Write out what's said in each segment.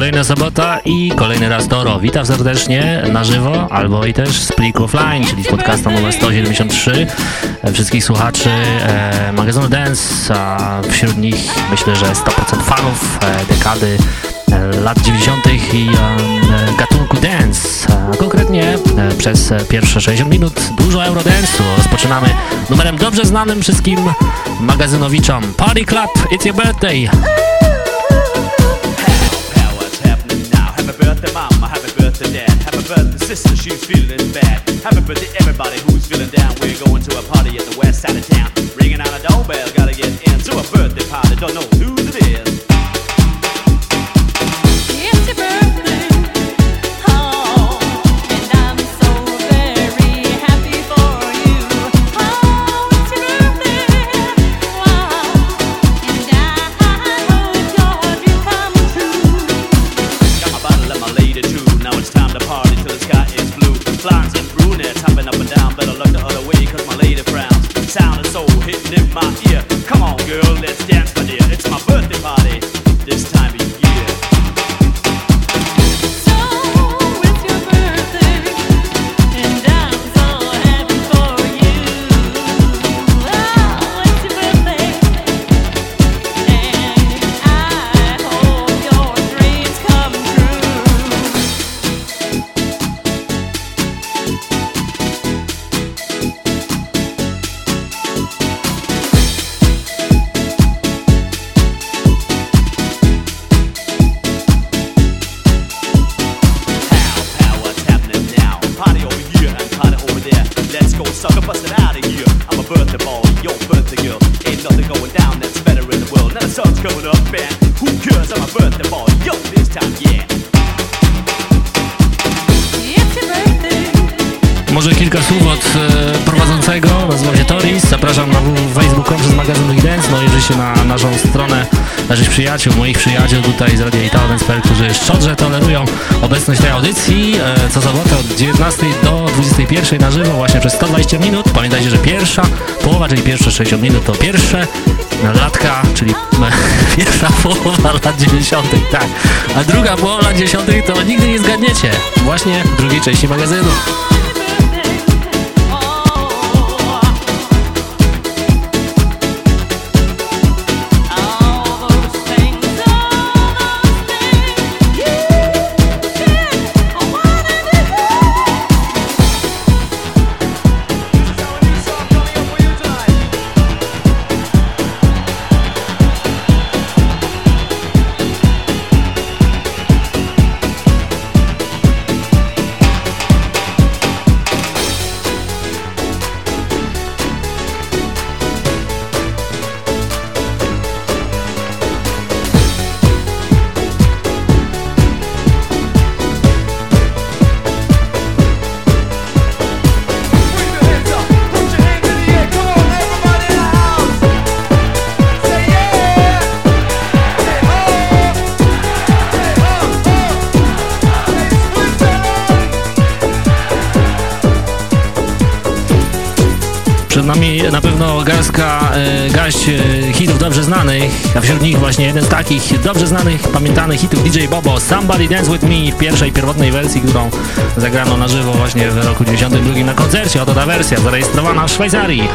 Kolejna sobota i kolejny raz Doro. Witam serdecznie na żywo, albo i też z pliku offline, czyli z podcastu numer 173. Wszystkich słuchaczy e, magazynu Dance, a wśród nich myślę, że 100% fanów e, dekady e, lat 90. i e, gatunku dance. A konkretnie e, przez pierwsze 60 minut dużo Eurodance'u. Rozpoczynamy numerem dobrze znanym wszystkim magazynowiczom Party Club, It's Your Birthday. Birthday mom, happy birthday dad, happy birthday sister, she's feeling bad. Happy birthday everybody who's feeling down. We're going to a party at the west side of town. Ringing out a doorbell, gotta get into a birthday party. Don't know who it is. in my ear. Come on, girl, let's dance, my dear. It's my birthday party this time. Przyjaciół, moich przyjaciół tutaj z Radia Italo którzy szczodrze tolerują obecność tej audycji e, co sobotę od 19 do 21 na żywo właśnie przez 120 minut. Pamiętajcie, że pierwsza połowa, czyli pierwsze 60 minut to pierwsze latka, czyli pierwsza połowa lat 90. tak, a druga połowa lat 10. to nigdy nie zgadniecie. Właśnie drugiej części magazynu. A wśród nich właśnie jeden z takich dobrze znanych, pamiętanych hitów DJ Bobo, Somebody Dance With Me w pierwszej, pierwotnej wersji, którą zagrano na żywo właśnie w roku 92 na koncercie. Oto ta wersja, zarejestrowana w Szwajcarii.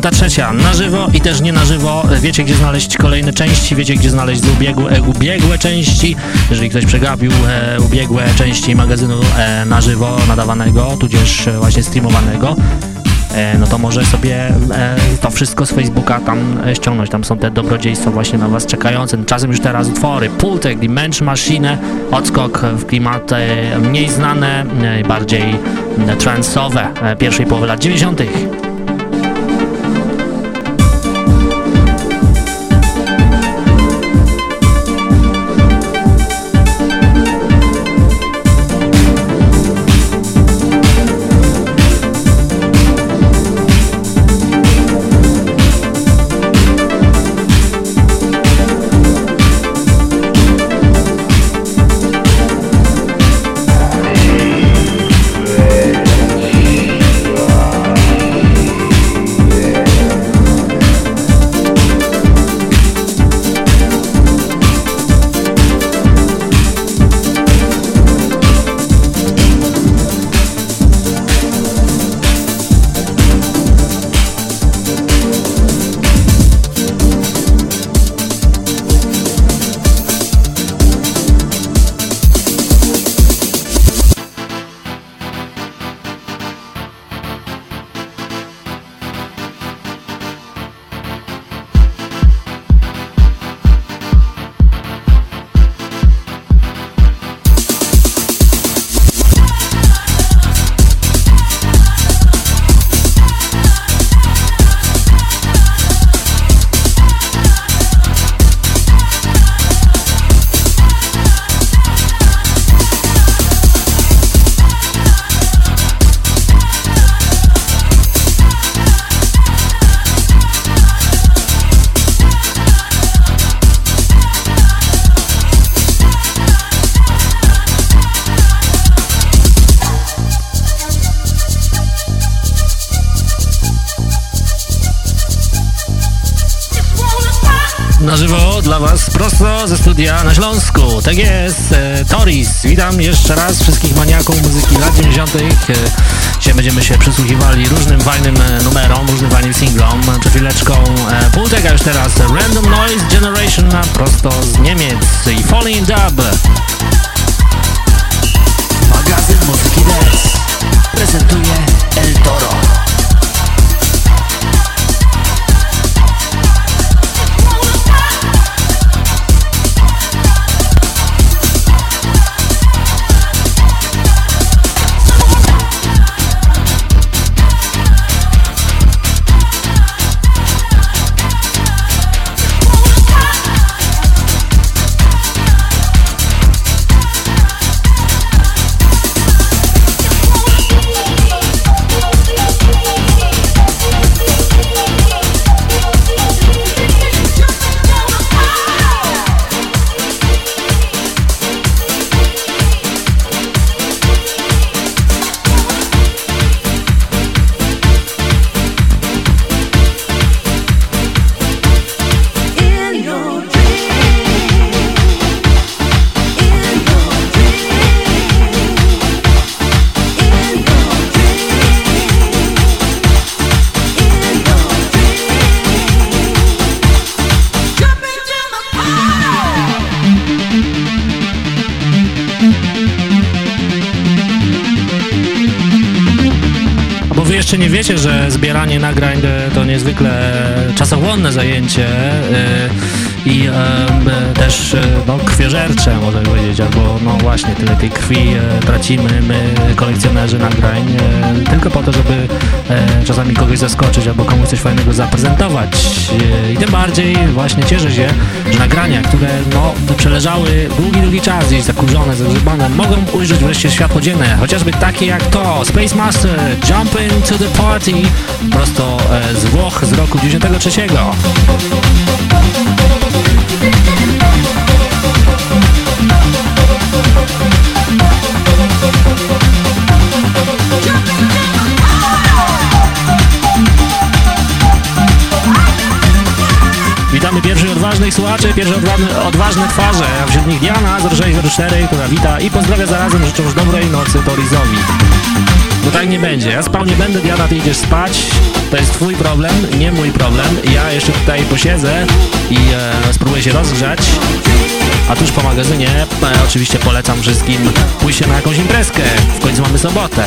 173 na żywo i też nie na żywo. Wiecie, gdzie znaleźć kolejne części, wiecie, gdzie znaleźć ubiegłe, ubiegłe części. Jeżeli ktoś przegapił e, ubiegłe części magazynu e, na żywo nadawanego, tudzież właśnie streamowanego, e, no to może sobie e, to wszystko z Facebooka tam e, ściągnąć. Tam są te dobrodziejstwa właśnie na Was czekające. Czasem już teraz utwory. Pultek, Dimension Machine, odskok w klimaty mniej znane, bardziej transowe pierwszej połowy lat 90. na Śląsku. Tak jest, e, Toris. Witam jeszcze raz wszystkich maniaków muzyki lat 90. E, dzisiaj będziemy się przysłuchiwali różnym fajnym e, numerom, różnym fajnym singlom. Przed chwileczką e, półteka już teraz Random Noise Generation prosto z Niemiec i Falling Dub. Magazyn Muzyki Dance prezentuje El Toro. Zbieranie nagrań to niezwykle czasochłonne zajęcie i e, też no, krwiożercze, można powiedzieć, albo no właśnie, tyle tej krwi e, tracimy my, kolekcjonerzy nagrań, e, tylko po to, żeby e, czasami kogoś zaskoczyć albo komuś coś fajnego zaprezentować. E, I tym bardziej właśnie cieszę się, że nagrania, które no, przeleżały długi, długi czas, gdzieś zakurzone, zagrzebane, mogą ujrzeć wreszcie światło dzienne, chociażby takie jak to, Space Master, Jumping to the Party, prosto e, z Włoch z roku 93. Witamy pierwszych odważnych słuchaczy, pierwsze odważne, odważne twarze, wśród nich Diana z 0604, która wita i pozdrawia zarazem, życząc dobrej nocy Torizowi. No tak nie będzie, ja spał nie będę, Diana, ty idziesz spać, to jest twój problem, nie mój problem, ja jeszcze tutaj posiedzę i e, spróbuję się rozgrzać, a tuż po magazynie e, oczywiście polecam wszystkim pójść na jakąś imprezkę, w końcu mamy sobotę.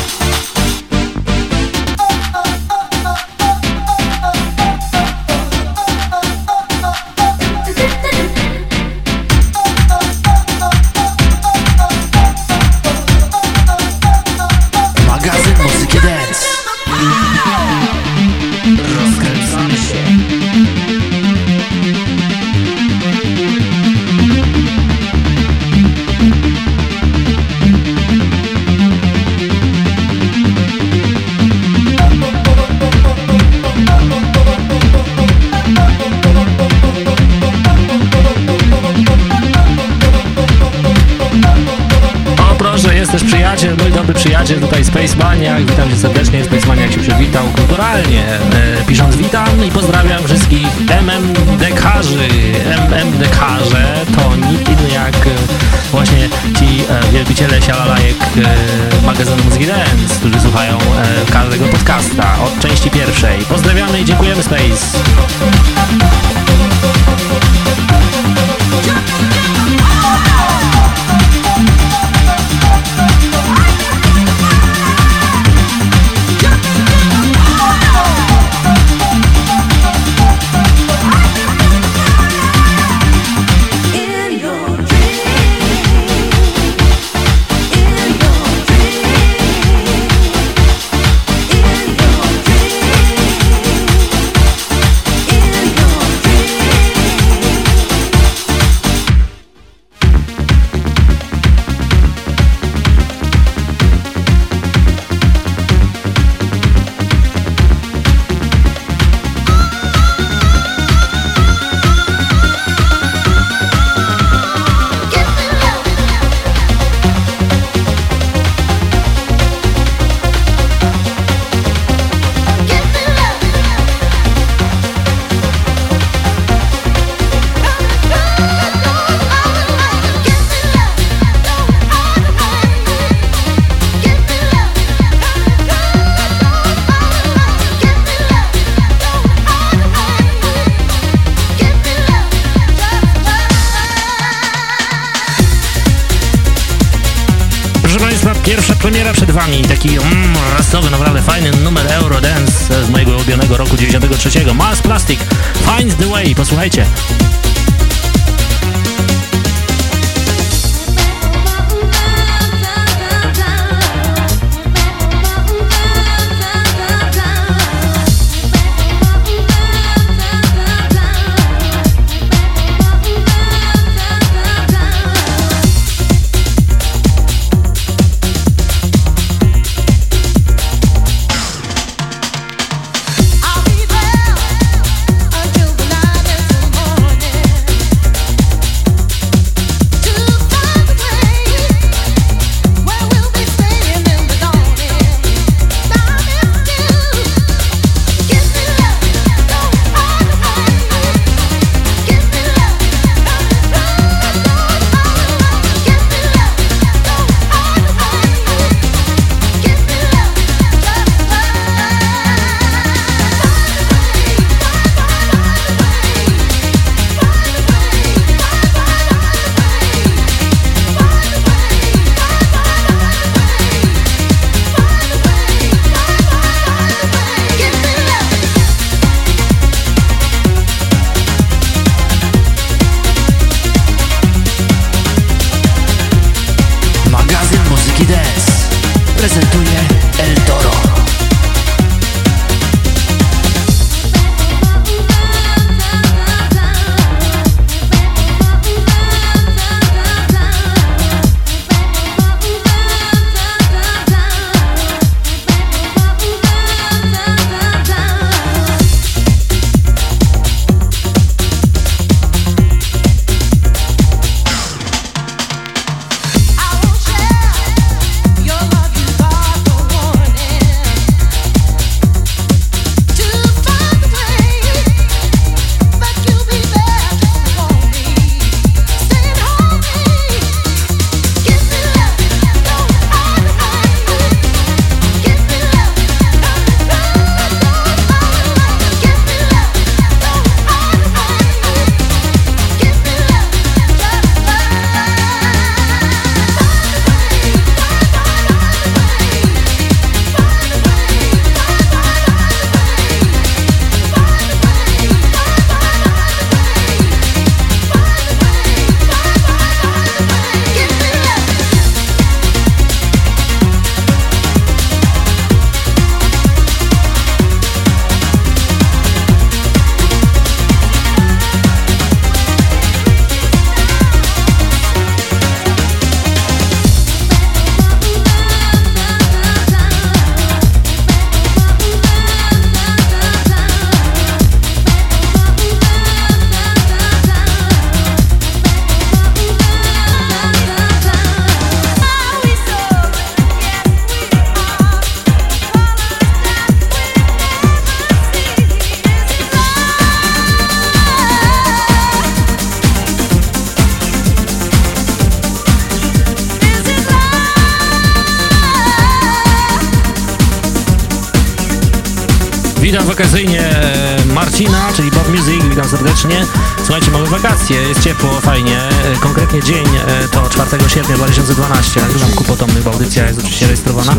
I pozdrawiam wszystkich MMDekarzy, MMDekarze, to nikt inny jak e, właśnie ci e, wielbiciele sialalajek e, magazynu Muzyki Dance, którzy słuchają każdego podcasta od części pierwszej. Pozdrawiamy i dziękujemy Space. Serdecznie. Słuchajcie, mamy wakacje, jest ciepło, fajnie. E, konkretnie dzień e, to 4 sierpnia 2012, nagrywam ku potomnych, bo audycja jest oczywiście rejestrowana.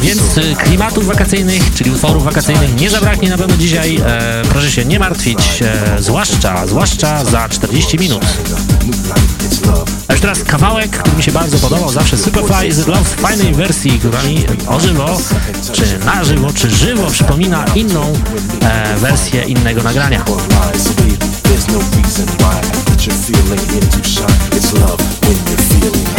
Więc klimatów wakacyjnych, czyli utworów wakacyjnych nie zabraknie na pewno dzisiaj. Proszę się nie martwić, zwłaszcza, zwłaszcza za 40 minut. A już teraz kawałek, który mi się bardzo podobał, zawsze Superfly z Love w fajnej wersji, która mi o żywo, czy na żywo, czy żywo przypomina inną e, wersję innego nagrania. nigdy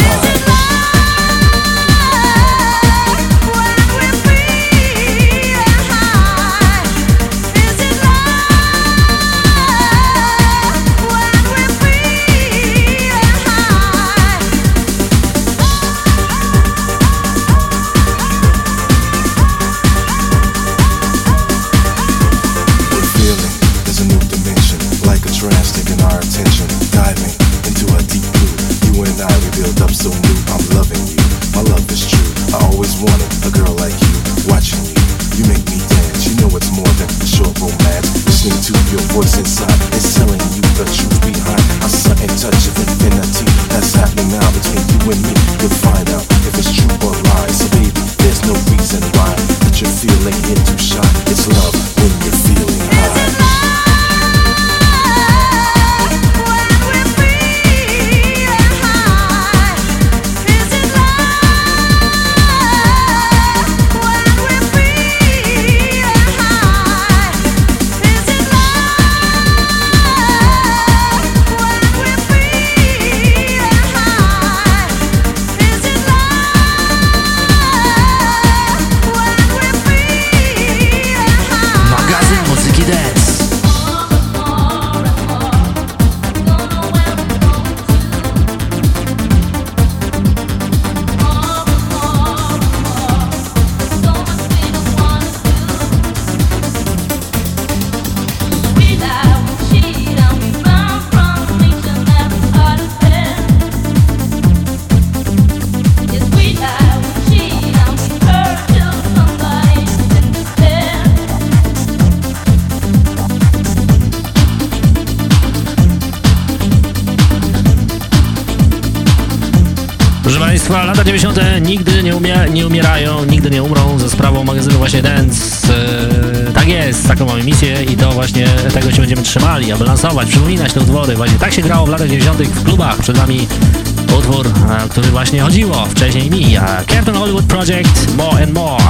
trzymali, aby lansować, przypominać te utwory. Właśnie tak się grało w latach 90. w klubach. Przed nami utwór, e, który właśnie chodziło wcześniej mi. Captain Hollywood Project, More and More.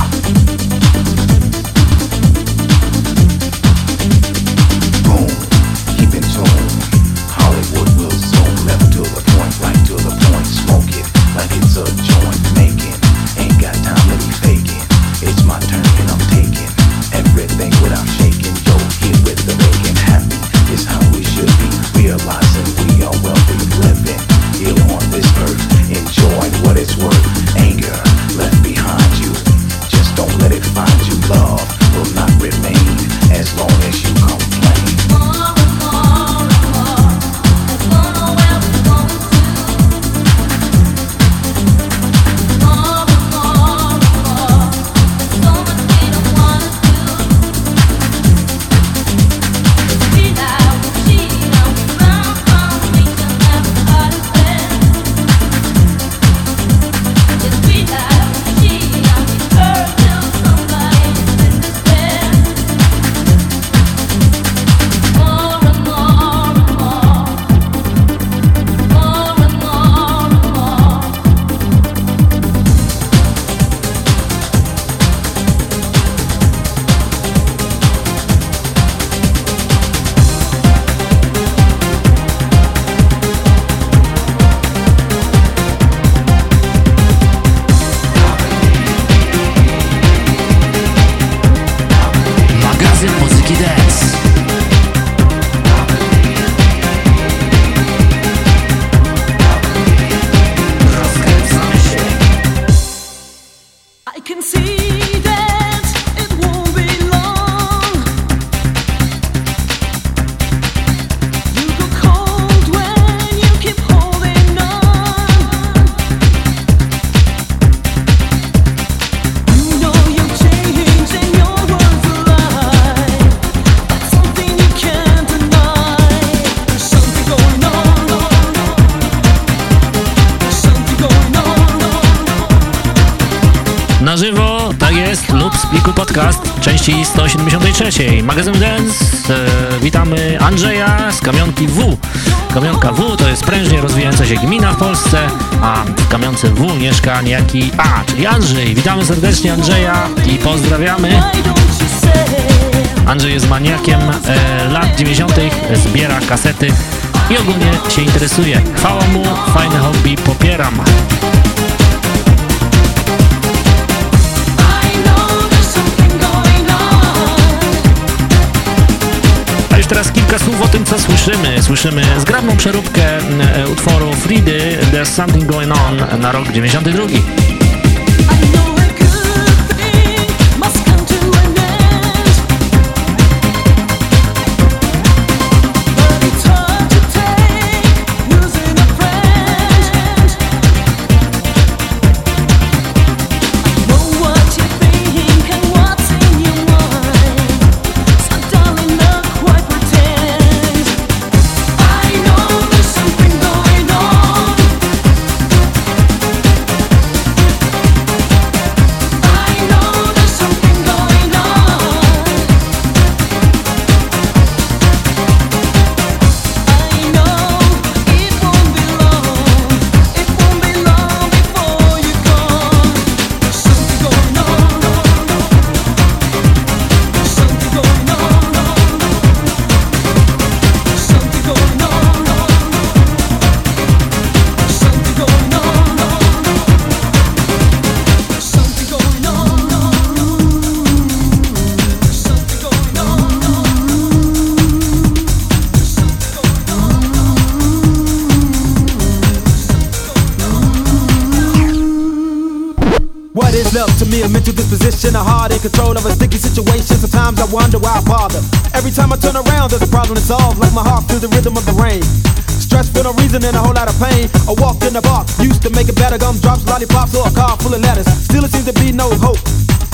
Magazyn Dance. E, witamy Andrzeja z Kamionki W. Kamionka W to jest prężnie rozwijająca się gmina w Polsce, a w Kamionce W mieszka niejaki A, czyli Andrzej. Witamy serdecznie Andrzeja i pozdrawiamy. Andrzej jest maniakiem e, lat 90., zbiera kasety i ogólnie się interesuje. Chwała mu, fajne hobby, popieram. Kilka słów o tym, co słyszymy. Słyszymy zgrabną przeróbkę e, utworu Fridy There's Something Going On na rok 92. Control of a sticky situation. Sometimes I wonder why I bother. Every time I turn around, there's a problem to solve, like my heart through the rhythm of the rain. Stress for no reason and a whole lot of pain. I walked in the park, used to make it better. Gumdrops, lollipops, or a car full of letters. Still, it seems to be no hope.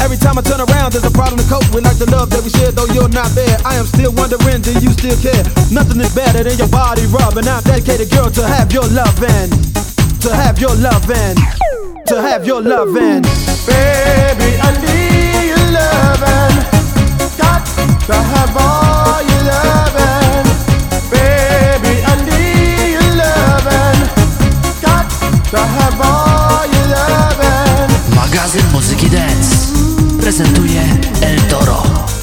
Every time I turn around, there's a problem to cope with. Like the love that we share, though you're not there. I am still wondering, do you still care? Nothing is better than your body rubbing. I'm dedicated, girl, to have your loving. To have your loving. To have your loving. Baby, I need your loving. Got to have all your loving. Baby, I need your loving. Got to have all your loving. Magazyn Muzyki Dance prezentuje El Toro.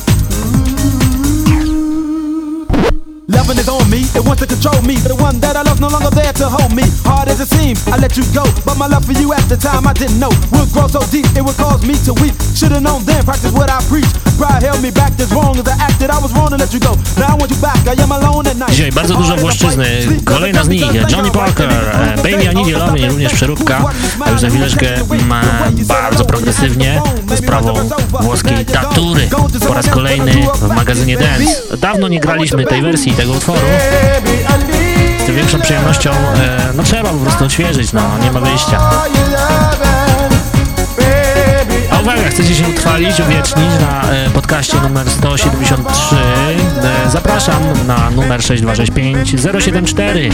Loving is on me, it wants to control me. The one that I love no longer there to hold me. Hard as it seems, I let you go. But my love for you at the time I didn't know would grow so deep it would cause me to weep. Should've known then, practice what I preach. Pride held me back as wrong as I acted. I was wrong to let you go. Now I want you back. I am alone at night. Dzisiaj bardzo dużo włoszczyzny. Kolejna z nich, Johnny Parker, Baby I Need również przeróbka. A już za chwileczkę bardzo progresywnie sprawą włoskiej Tatury. Po raz kolejny w magazynie Dance. Dawno nie graliśmy tej wersji tego utworu. Z tym większą przyjemnością, e, no trzeba po prostu odświeżyć, no nie ma wyjścia. A uwaga, chcecie się utrwalić, uwiecznić na e, podcaście numer 173? E, zapraszam na numer 6265 074.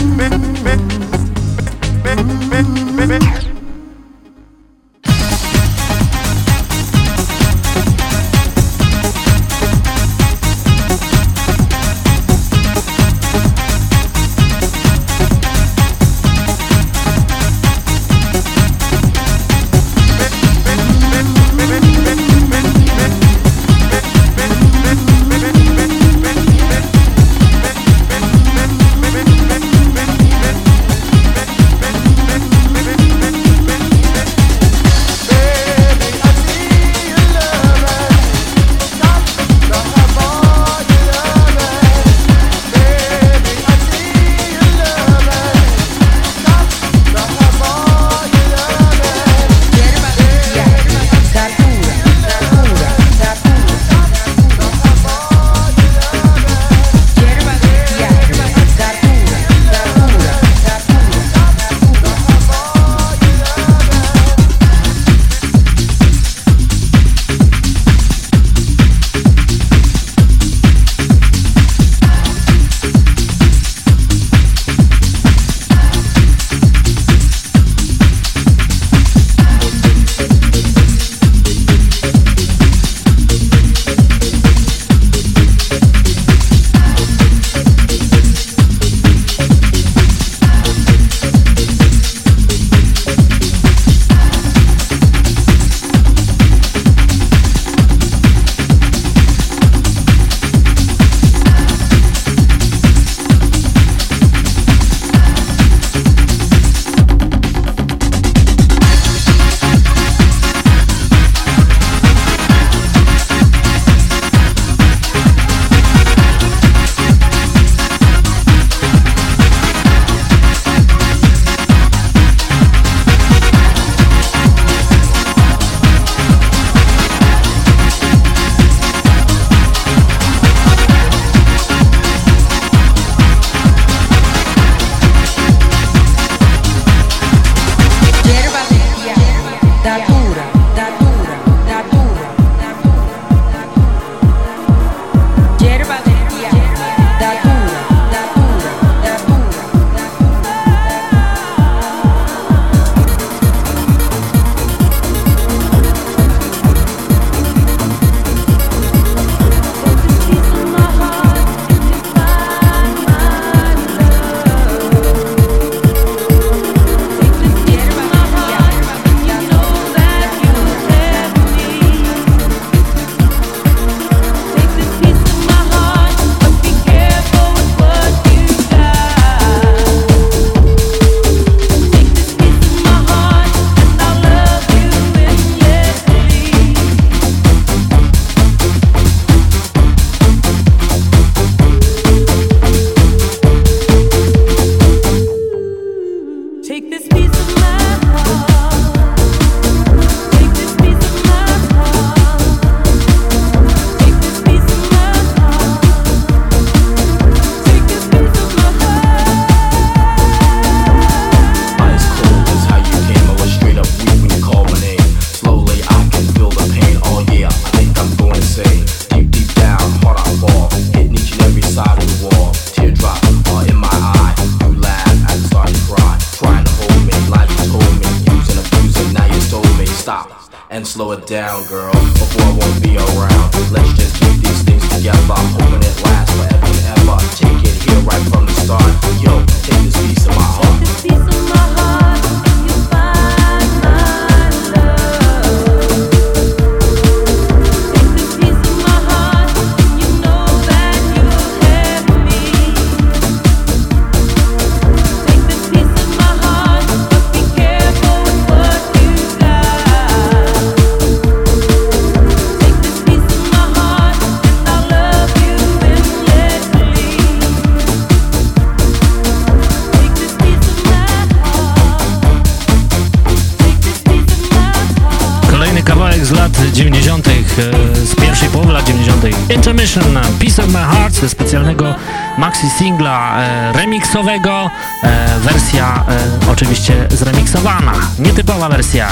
singla e, remixowego, e, wersja e, oczywiście zremiksowana, nietypowa wersja.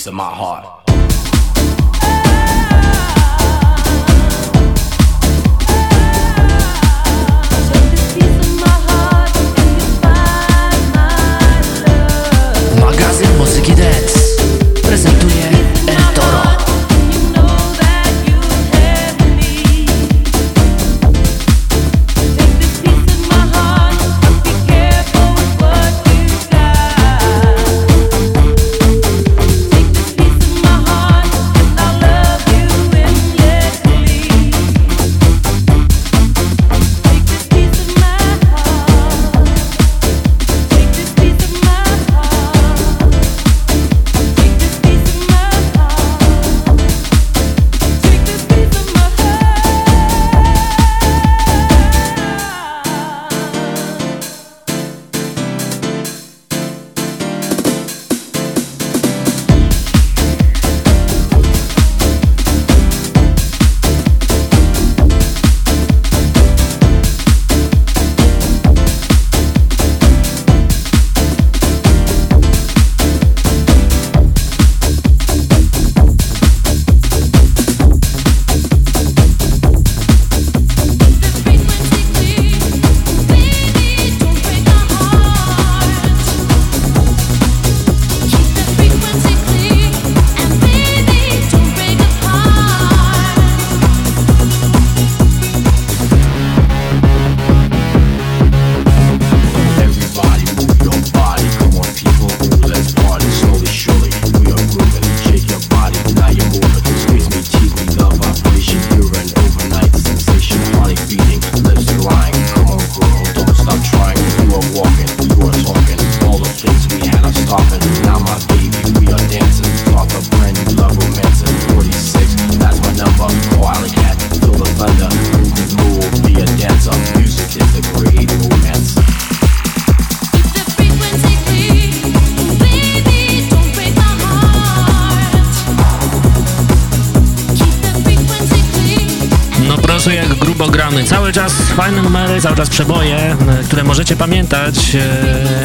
piece of my heart.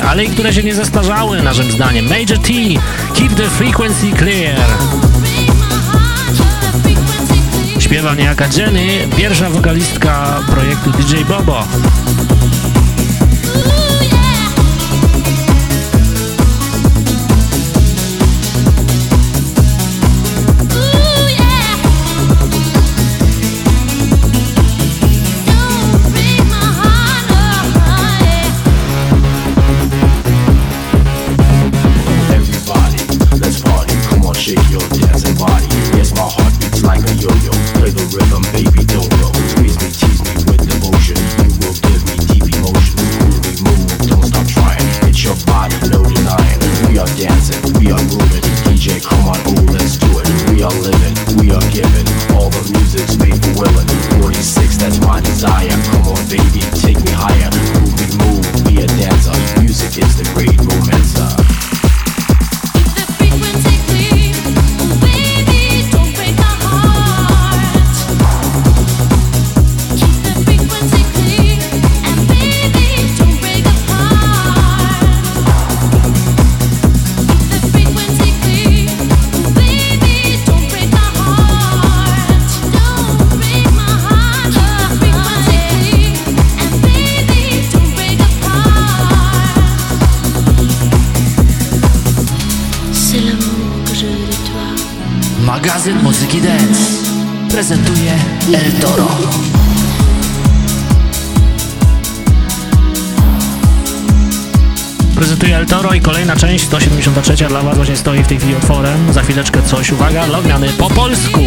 ale i które się nie zestarzały naszym zdaniem. Major T, Keep the Frequency Clear. Śpiewa niejaka Jenny, pierwsza wokalistka projektu DJ Bobo. El Toro. Prezentuje El Toro i kolejna część, 173 dla Was właśnie stoi w tej chwili otworem. Za chwileczkę coś, uwaga, logmiany po polsku.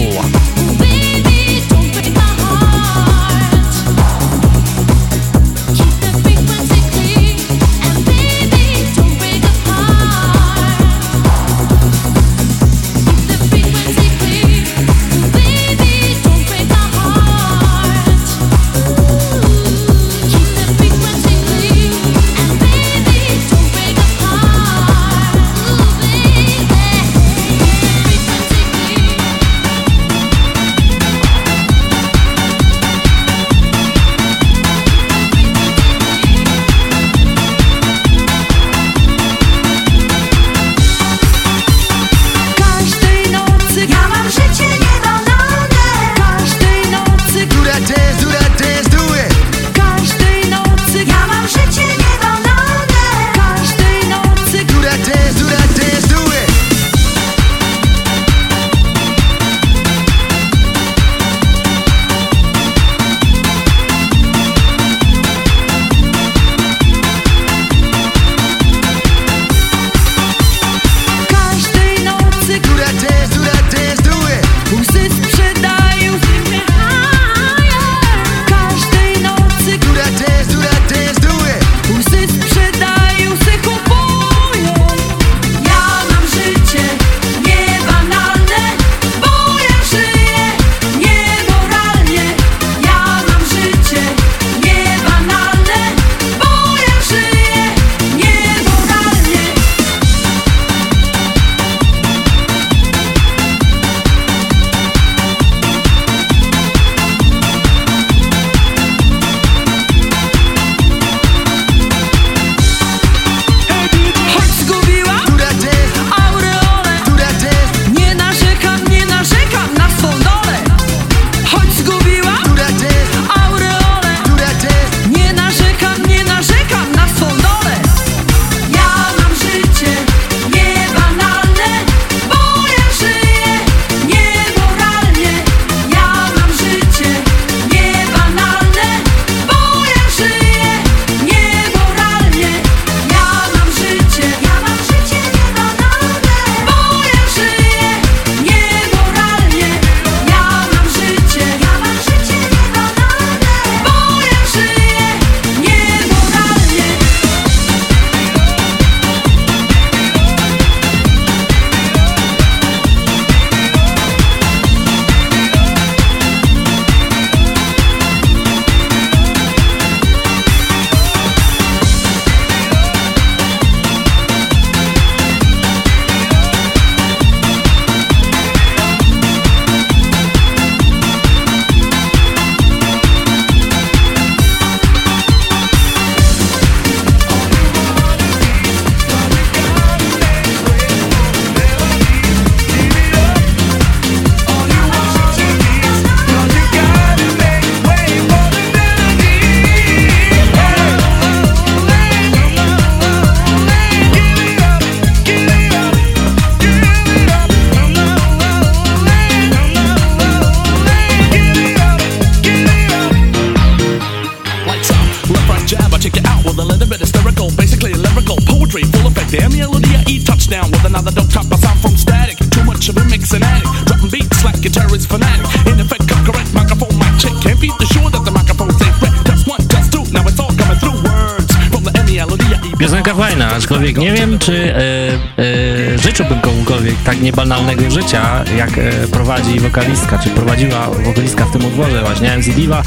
Aczkolwiek nie wiem, czy e, e, życzyłbym komukolwiek tak niebanalnego życia, jak e, prowadzi wokalistka, czy prowadziła wokalistka w tym utworze właśnie MC Diva,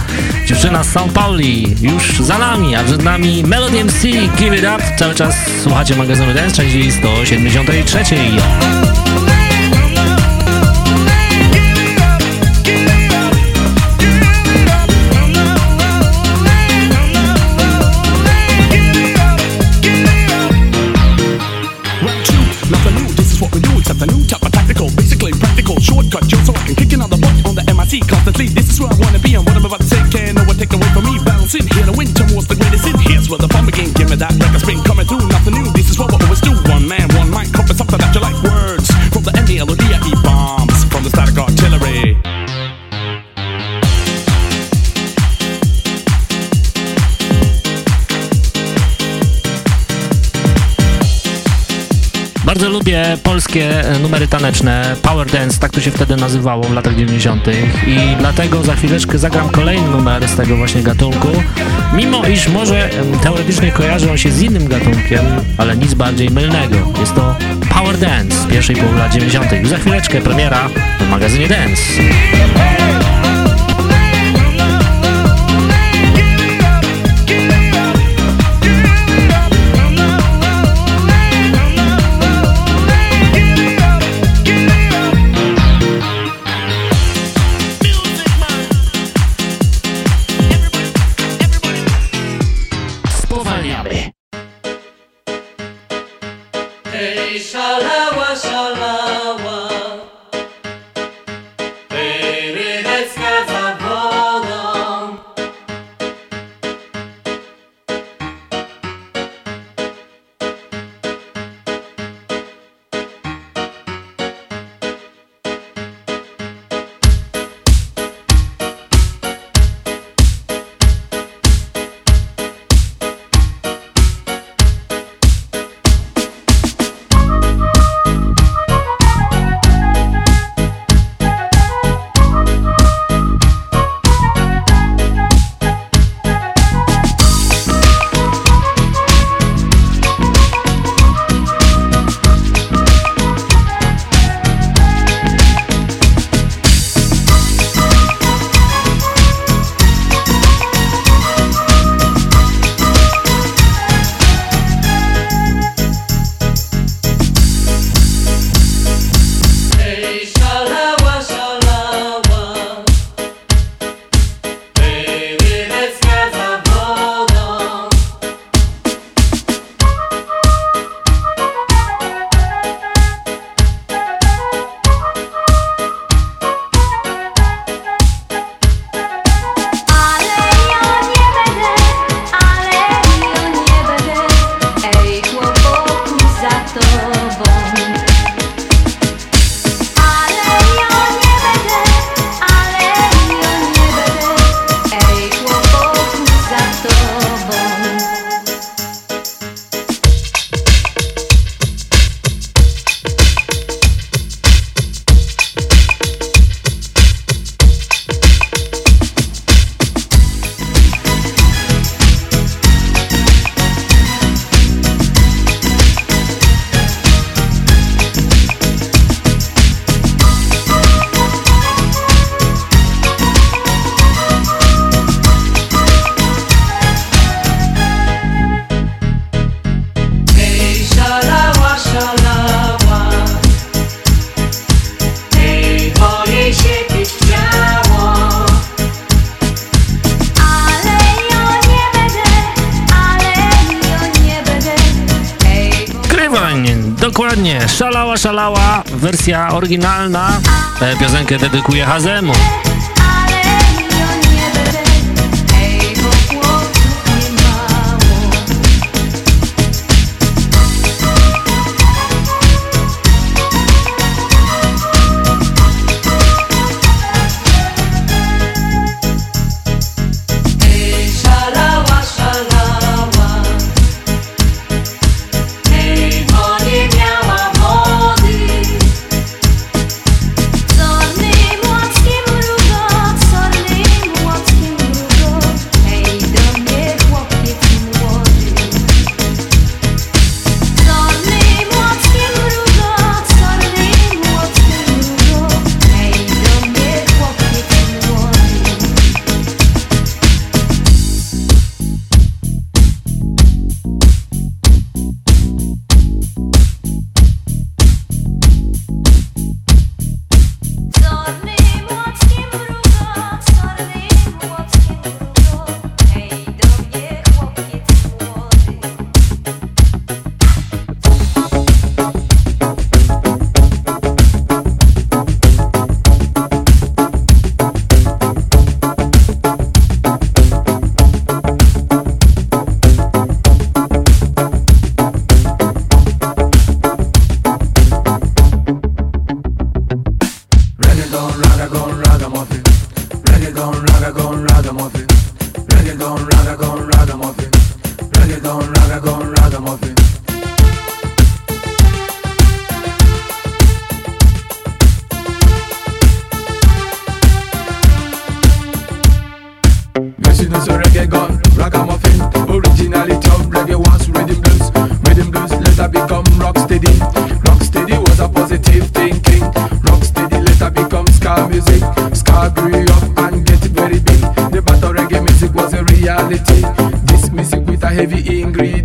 dziewczyna z São Pauli, już za nami, a przed nami Melody MC, Give It Up, cały czas słuchacie magazynu Dance, części 173. polskie numery taneczne, power dance, tak to się wtedy nazywało w latach 90. i dlatego za chwileczkę zagram kolejny numer z tego właśnie gatunku, mimo iż może teoretycznie kojarzy on się z innym gatunkiem, ale nic bardziej mylnego. Jest to power dance z pierwszej połowy lat 90. Już za chwileczkę premiera w magazynie Dance. Wersja oryginalna. E, piosenkę dedykuje Hazemu.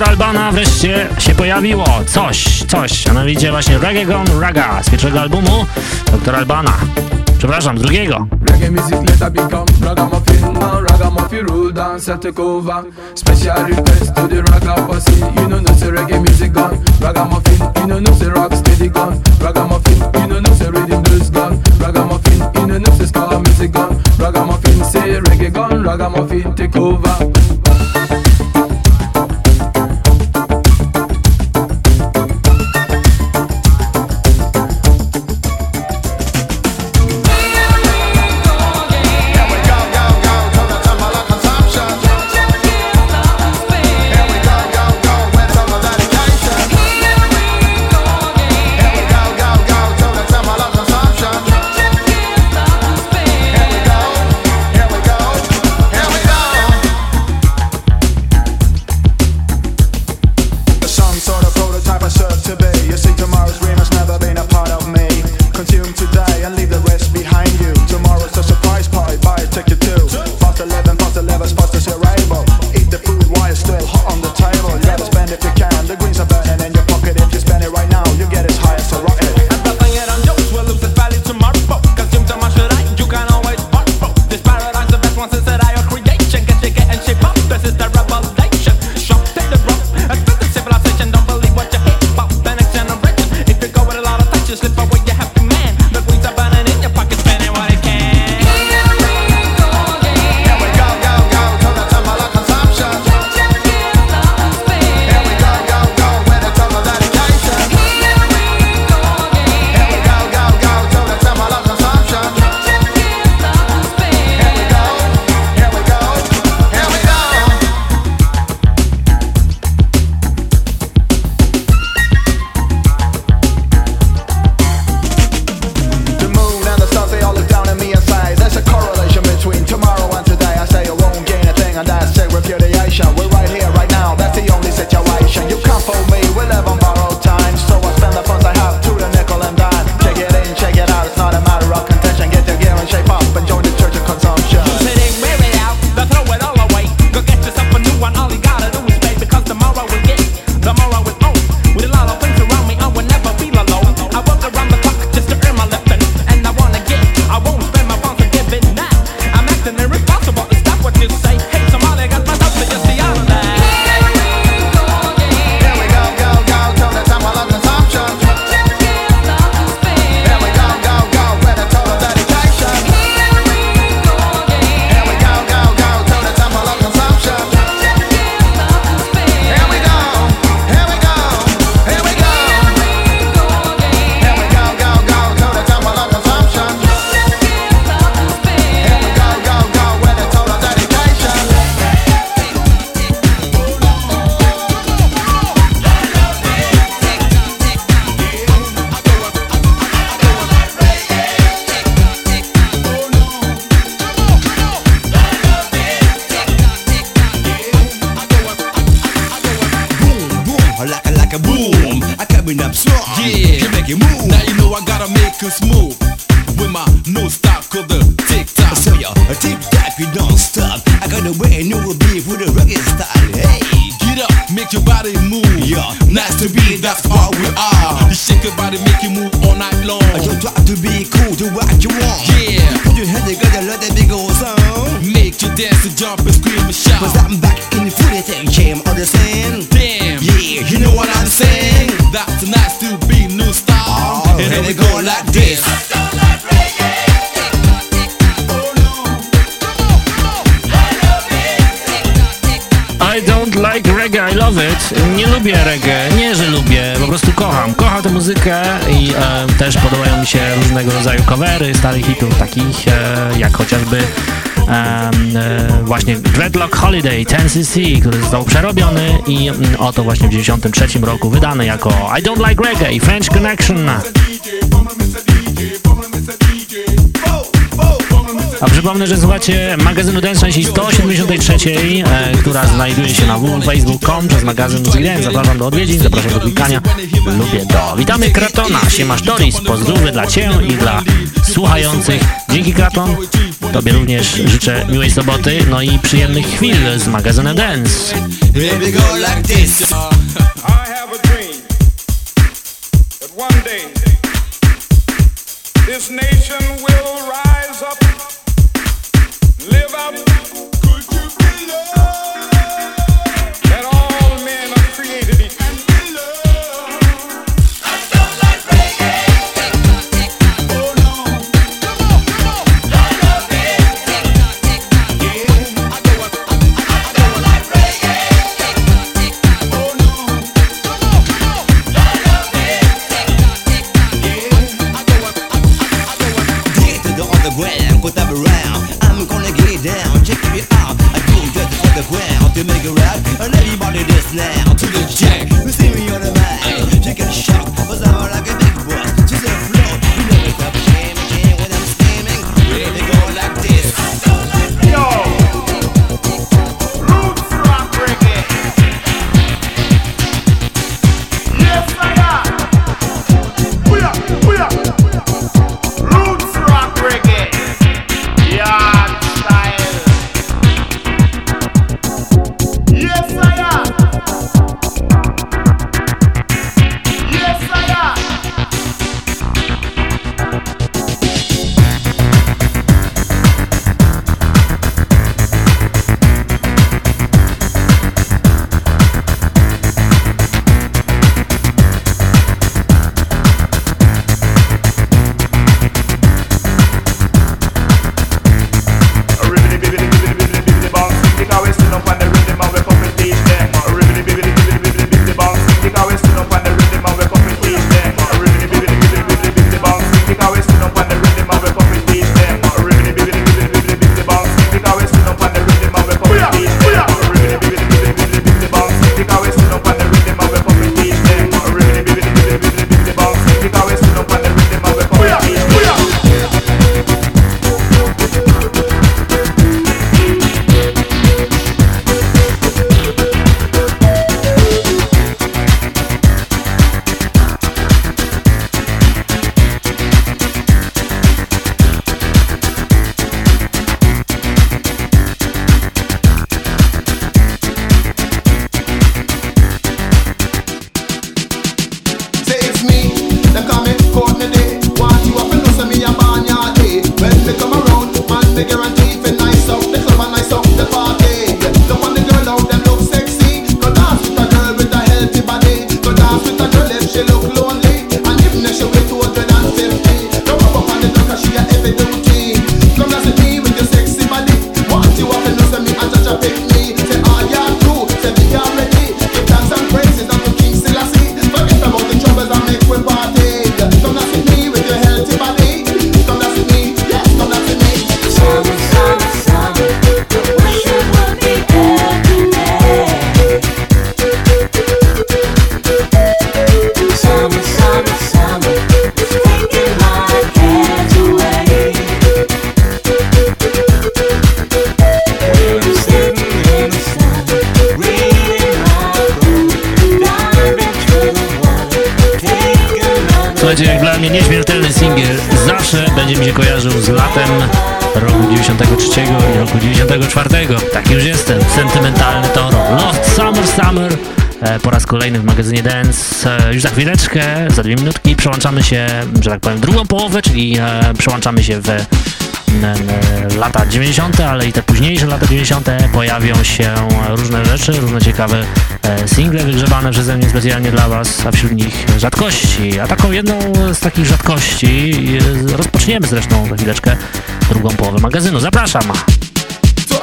Victor Albana wreszcie się pojawiło coś, coś, a mianowicie właśnie Reggae Gone Raga z pierwszego albumu Dr. Albana. Przepraszam, z drugiego. Reggae music become no, rule dance. Special request to the raga posse. You know no say reggae music gone. You know no say rock steady gone. You know no say rhythm blues gone. You know no say ska music gone. Say reggae gone. Take over. lubię reggae, nie, że lubię, po prostu kocham. Kocham tę muzykę i e, też podobają mi się różnego rodzaju covery starych hitów, takich e, jak chociażby e, właśnie Dreadlock Holiday, Tennessee, C, który został przerobiony i mm, oto właśnie w 1993 roku wydany jako I Don't Like Reggae i French Connection. A przypomnę, że słuchacie magazynu Dance części 173, e, która znajduje się na www.facebook.com przez magazyn Zilem. Zapraszam do odwiedzin, zapraszam do klikania. Lubię to. Witamy Kratona, siemasz Doris, pozdrowy dla Cię i dla słuchających. Dzięki Kraton, Tobie również życzę miłej soboty, no i przyjemnych chwil z magazynem Dance. this nation will rise up Live up. could you be loved? Południe Dance. E, już za chwileczkę, za dwie minutki przełączamy się, że tak powiem, drugą połowę, czyli e, przełączamy się w e, lata 90., ale i te późniejsze lata 90. pojawią się różne rzeczy, różne ciekawe single wygrzewane przeze mnie specjalnie dla Was, a wśród nich rzadkości. A taką jedną z takich rzadkości rozpoczniemy zresztą za chwileczkę drugą połowę magazynu. Zapraszam! To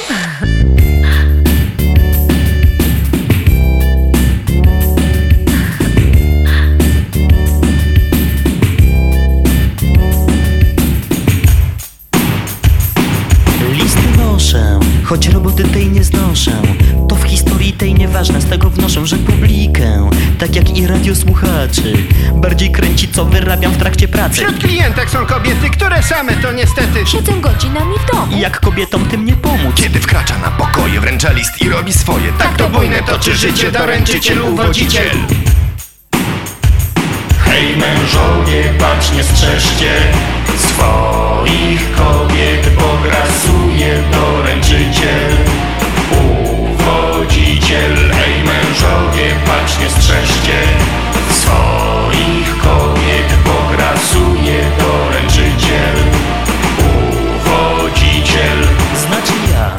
Nieważne, z tego wnoszę, że publikę, tak jak i radiosłuchaczy, bardziej kręci co wyrabiam w trakcie pracy. Wśród klientek są kobiety, które same to niestety Siedzę godzinami w domu. Jak kobietom tym nie pomóc? Kiedy wkracza na pokoje, wręcza list i robi swoje Tak to wojnę toczy życie, doręczyciel, uwodziciel Hej mężowie, bacznie strzeżcie swoich kobiet, bo grasuje doręczyciel, uwodziciel. Mężowie, bacznie strzeżcie. Swoich kobiet, bo grasuje doręczyciel, uwodziciel. Znaczy ja.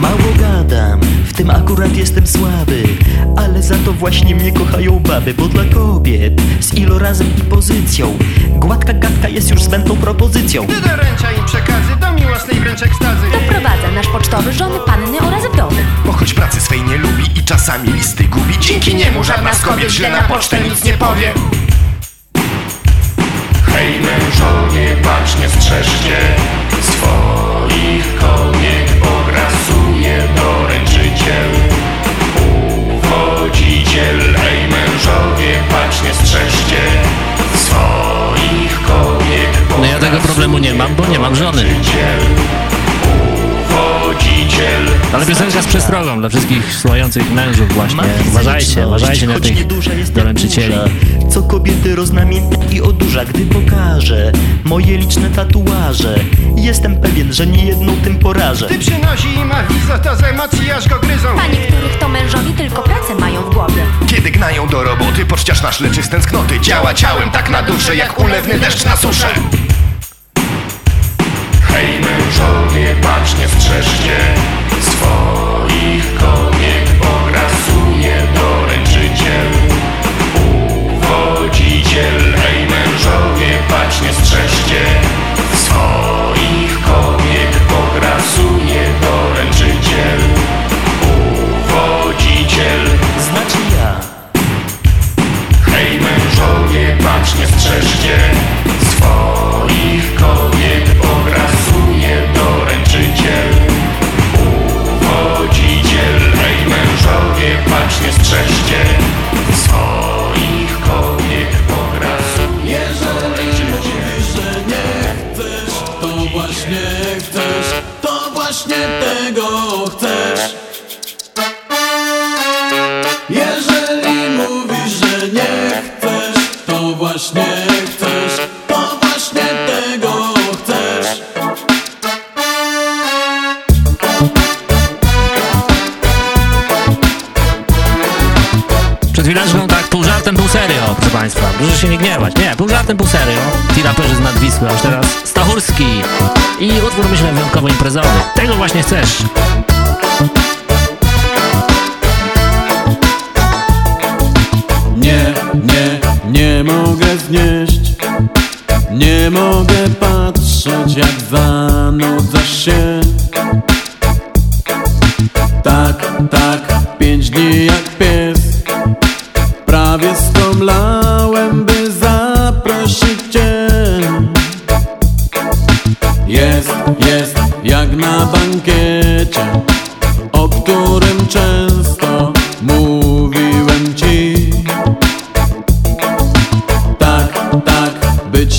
Mało gadam, w tym akurat jestem słaby Ale za to właśnie mnie kochają baby Bo dla kobiet z ilorazem i pozycją Gładka gadka jest już zbędną propozycją. Ty doręcza im przekazy do miłosnej wręcz ekstazy Doprowadza nasz pocztowy żony, panny oraz wdowy. Bo choć pracy swej nie lubi i czasami listy gubi Dzięki niemu żadna z kobiet źle na pocztę nic nie powie Hej mężowie, bacznie strzeżcie swoich kobiet, bo grasuje doręczyciel, uwodziciel. Hej mężowie, bacznie strzeżcie swoich kobiet, ja tego problemu nie mam, bo nie mam żony. Ale piosenka z przestrogą dla wszystkich słuchających mężów właśnie. Uważajcie, uważajcie na tych jak doręczycieli. Co kobiety roznamiętnia i odurza Gdy pokażę moje liczne tatuaże Jestem pewien, że nie jedną tym porażę Ty przynosi im awizo, to z emocji aż go gryzą Panie, których to mężowi tylko pracę mają w głowie. Kiedy gnają do roboty, poczciarz nasz leczy z tęsknoty Działa ciałem tak na duszę, jak ulewny deszcz na suszę Hej mężowie, bacznie strzeżcie swoich kobiet, bo grasuje doręczyciel, uwodziciel. Hej mężowie, bacznie strzeżcie. Swoich kobiet, bo grasuje doręczyciel, uwodziciel. Znaczy ja. Hej mężowie, bacznie strzeżcie Pół serio. Ci raperzy z Nadwisły, a już teraz Stachurski. I utwór, myślę, wyjątkowo imprezowy. Tego właśnie chcesz. Nie, nie, nie mogę znieść Nie mogę patrzeć jak zanudzasz się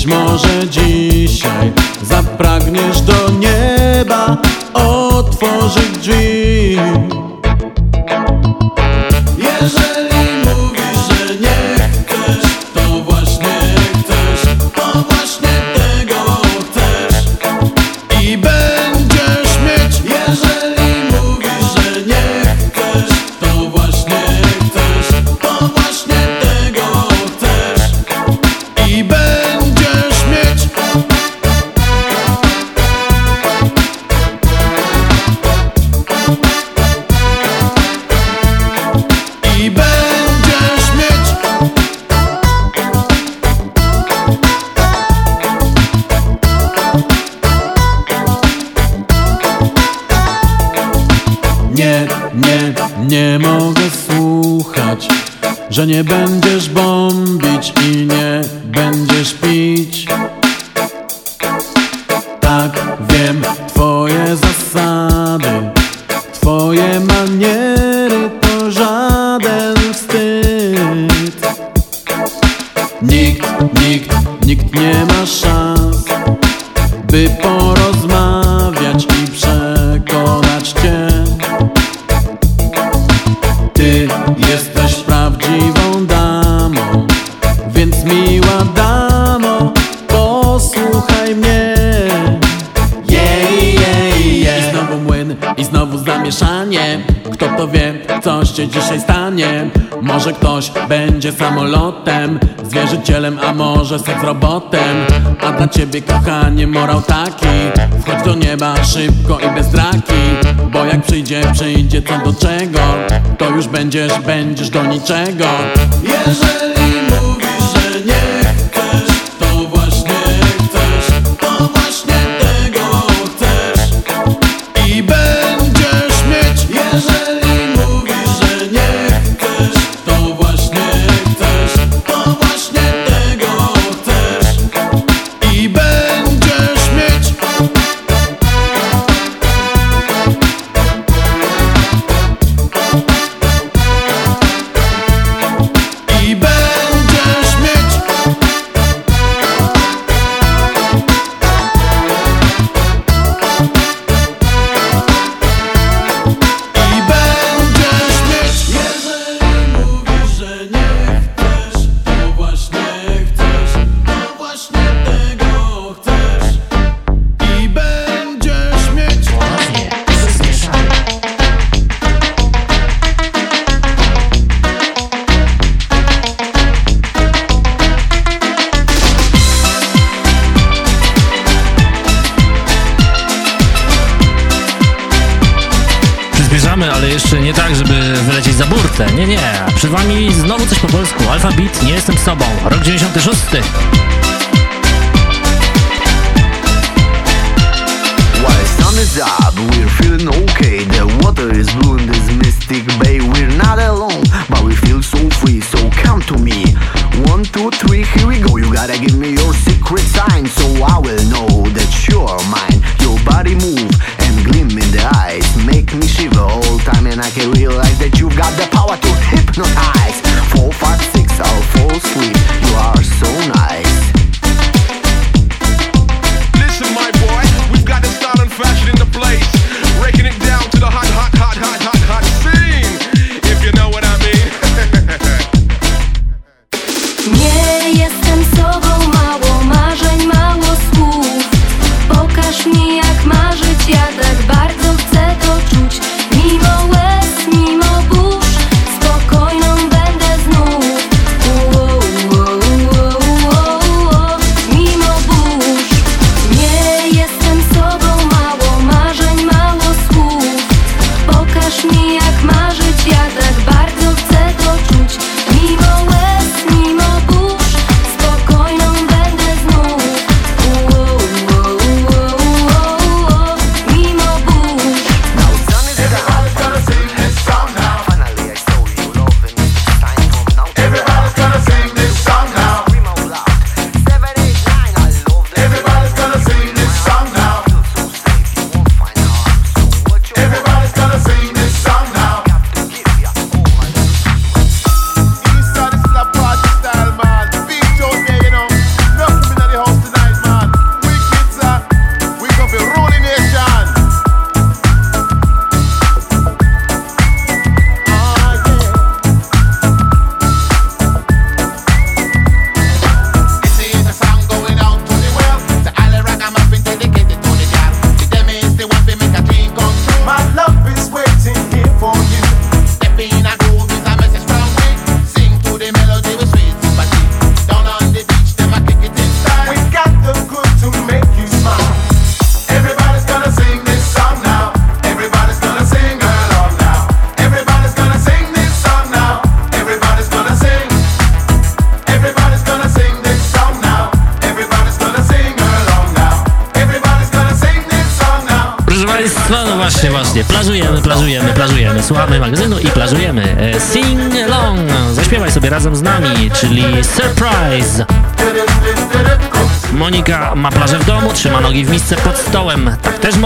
może dziś. że seks robotem A dla ciebie kochanie morał taki. Wchodź do nieba szybko i bez draki Bo jak przyjdzie, przyjdzie co do czego To już będziesz, będziesz do niczego. Jeżeli Then I can realize that you've got the power to hypnotize. Four, five, six, I'll fall asleep.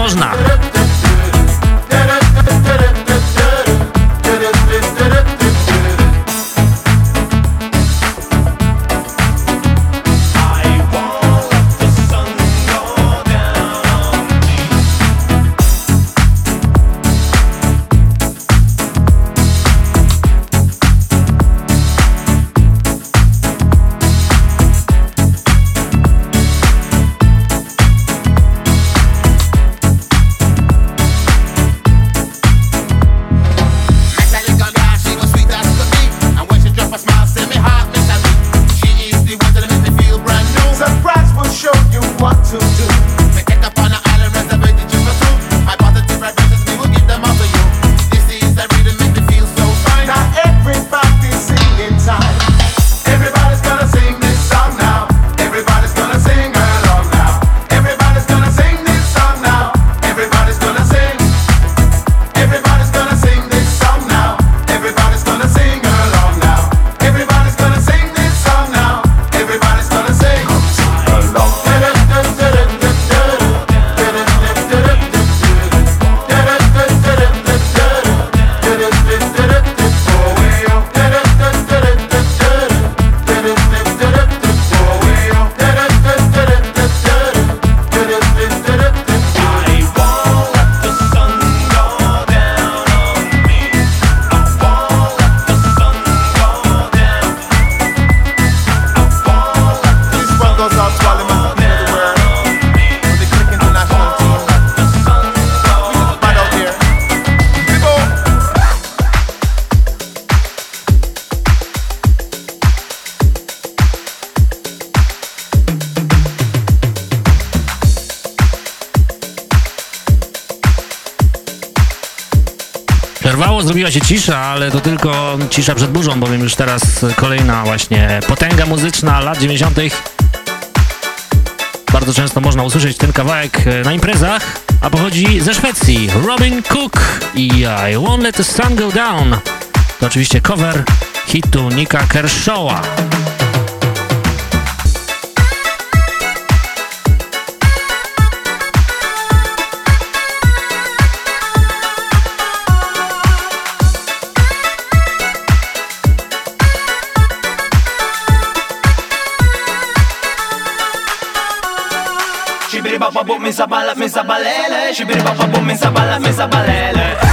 można. cisza, ale to tylko cisza przed burzą, bowiem już teraz kolejna właśnie potęga muzyczna lat 90. Bardzo często można usłyszeć ten kawałek e, na imprezach, a pochodzi ze Szwecji. Robin Cook i I Won't Let The Sun Go Down. To oczywiście cover hitu Nika Kershawa. bop bop, min sa balala, min sa balele Şibiri bop bop, min sa balala, min sa balele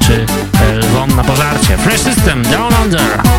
czy lwom na pożarcie. Fresh System, Down Under!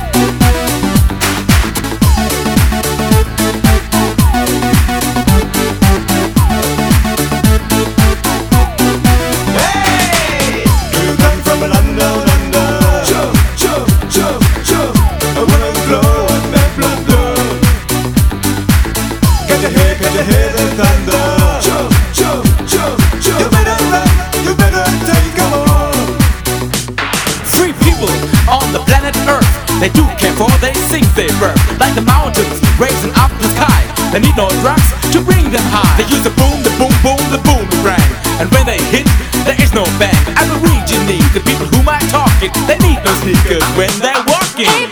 They need those sneakers when they're walking.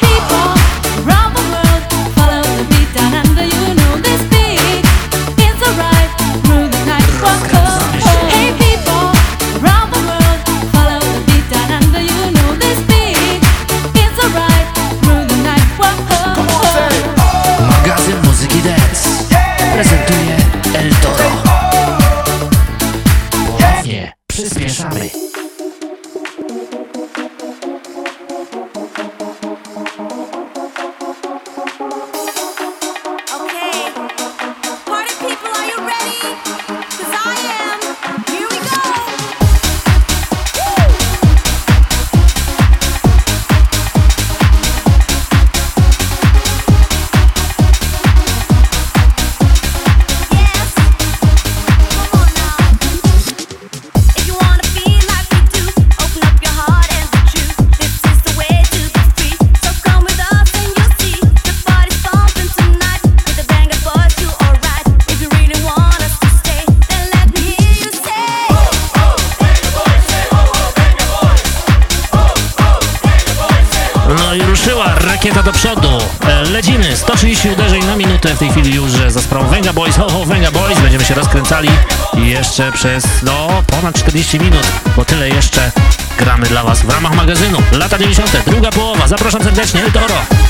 przez no ponad 40 minut, bo tyle jeszcze gramy dla Was w ramach magazynu. Lata 90. druga połowa. Zapraszam serdecznie, El Toro.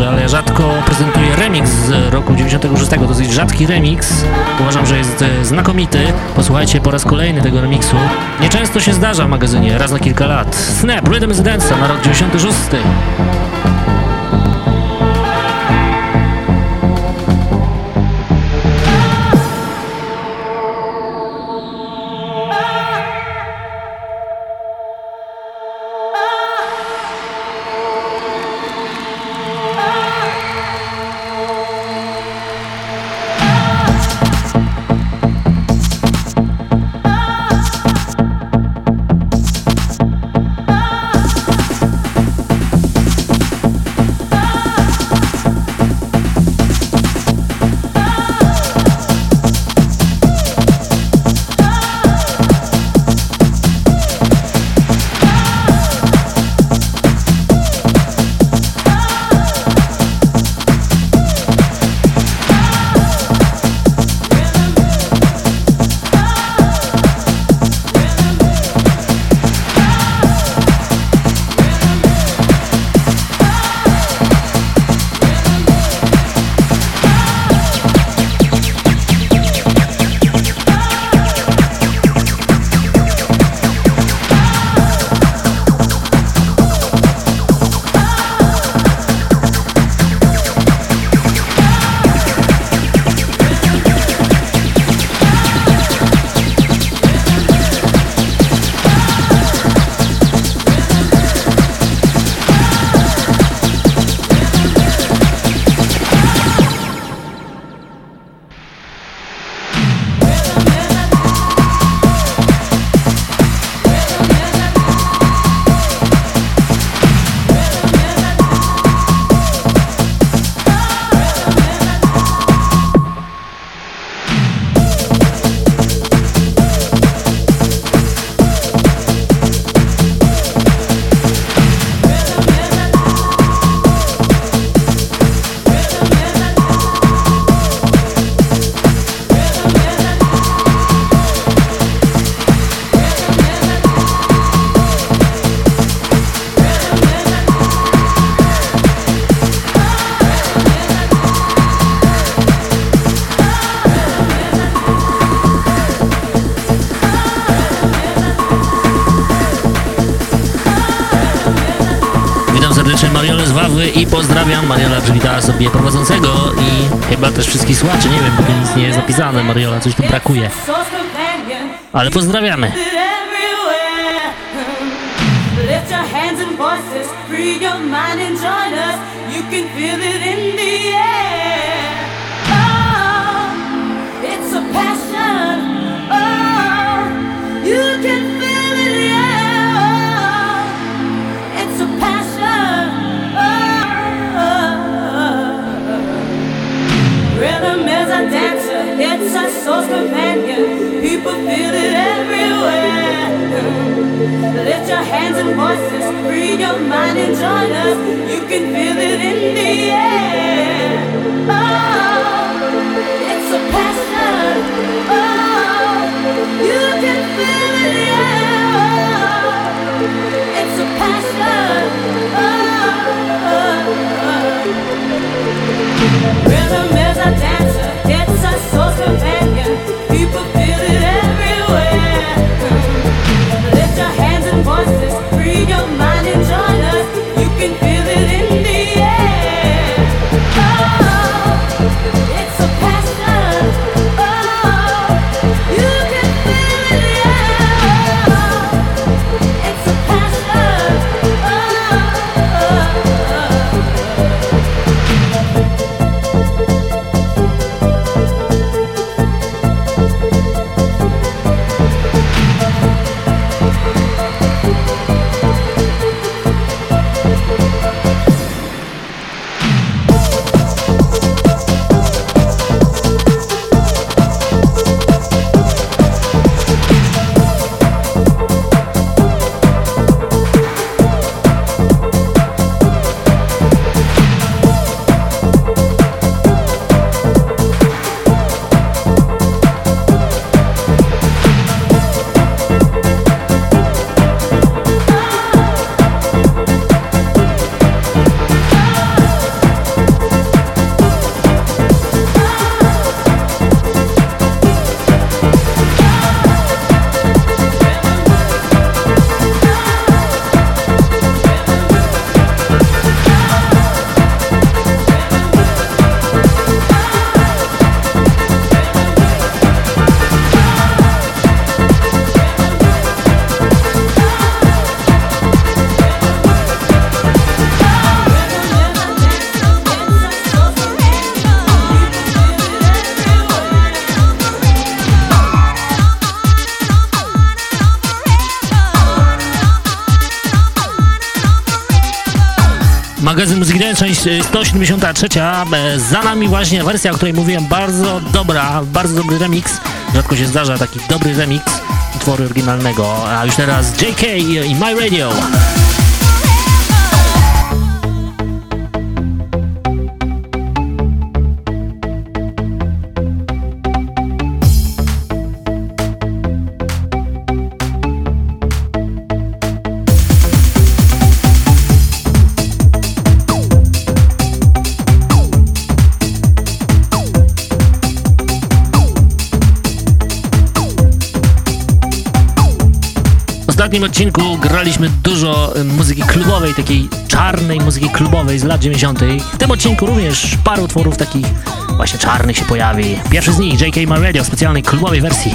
Dobrze, ale rzadko prezentuję remix z roku 96, dosyć rzadki remix. Uważam, że jest e, znakomity. Posłuchajcie po raz kolejny tego remiksu. Nieczęsto się zdarza w magazynie, raz na kilka lat. Snap Rhythm a Dance na rok 96. nie jest napisane. Mariola, coś tu brakuje. Ale pozdrawiamy. Oh. Oh. Oh, rhythm is a dancer. It's a soul's companion. People feel it everywhere. Lift your hands and voices, free your mind and join us. You can feel it in the air. Oh, it's a passion. Oh, you can feel it, yeah. Oh, it's a passion. Oh, free your hands and voices, breathe your mind and join 173. E, Za nami właśnie wersja, o której mówiłem, bardzo dobra, bardzo dobry remix. Rzadko się zdarza taki dobry remix utworu oryginalnego. A już teraz JK i My Radio. Ostatnim odcinku graliśmy dużo muzyki klubowej, takiej czarnej muzyki klubowej z lat 90. W tym odcinku również paru utworów takich właśnie czarnych się pojawi. Pierwszy z nich JK My Radio w specjalnej klubowej wersji.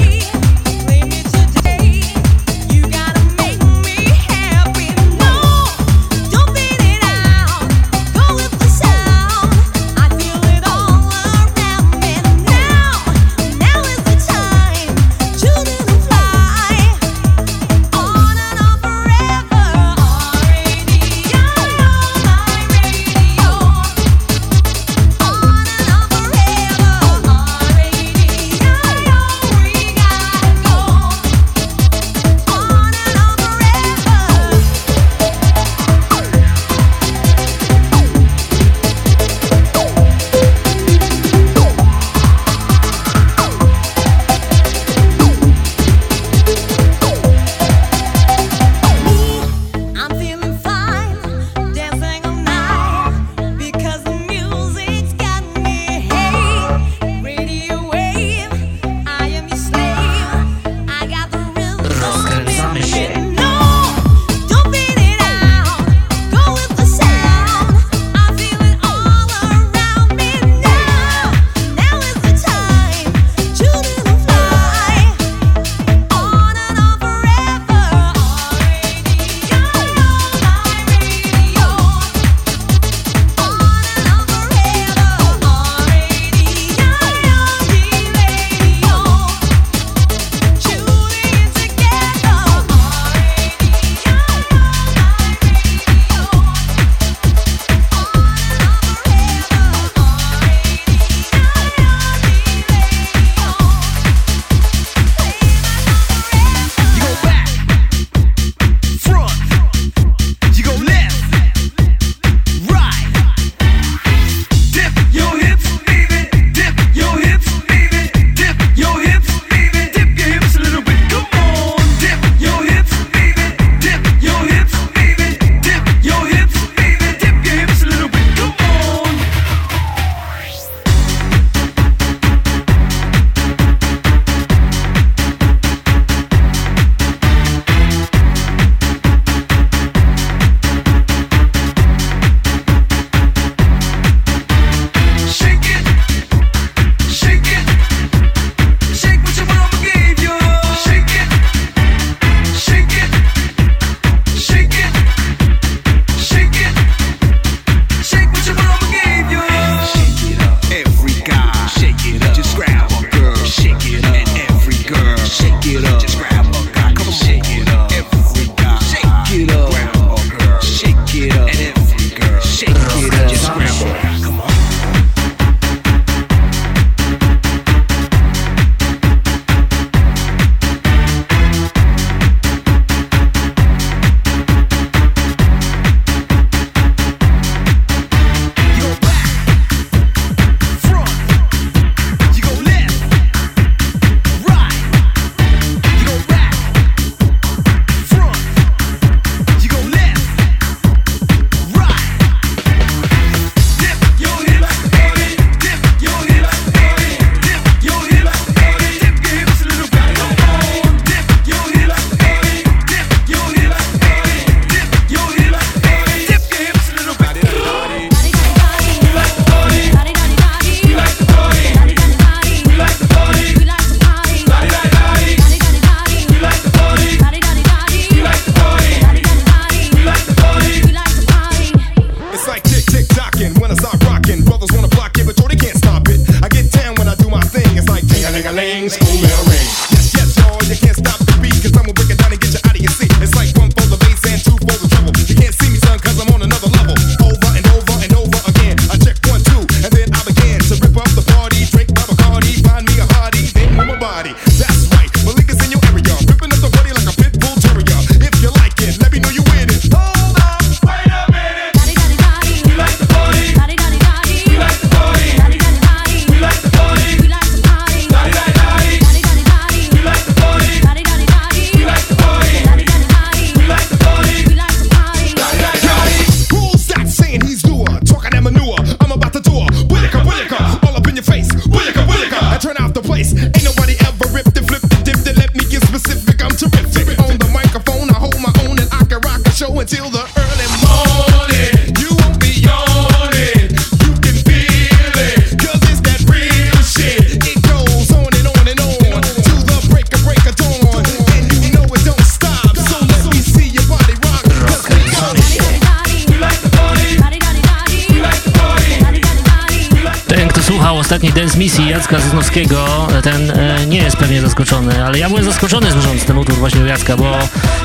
Ten e, nie jest pewnie zaskoczony, ale ja byłem zaskoczony słysząc ten utwór właśnie u Jacka, bo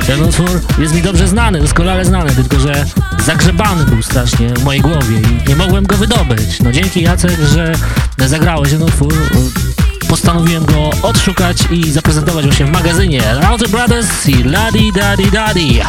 ten utwór jest mi dobrze znany, doskonale znany, tylko że zagrzebany był strasznie w mojej głowie i nie mogłem go wydobyć. No dzięki Jacek, że zagrałeś ten utwór, postanowiłem go odszukać i zaprezentować właśnie w magazynie Router Brothers i Ladi Dadi Dadi.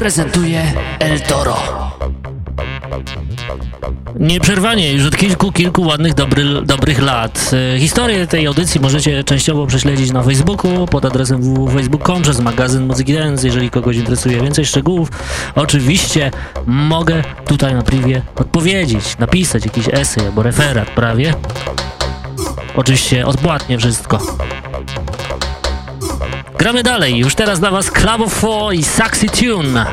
Prezentuje El Toro. Nieprzerwanie już od kilku, kilku ładnych, dobry, dobrych lat. E, Historię tej audycji możecie częściowo prześledzić na Facebooku pod adresem www.facebook.com przez magazyn Muzyki Dance, jeżeli kogoś interesuje więcej szczegółów. Oczywiście mogę tutaj na privie odpowiedzieć, napisać jakiś esej albo referat prawie. Oczywiście odpłatnie wszystko. Gramy dalej, już teraz dla was Club of Four i Saxy Tune.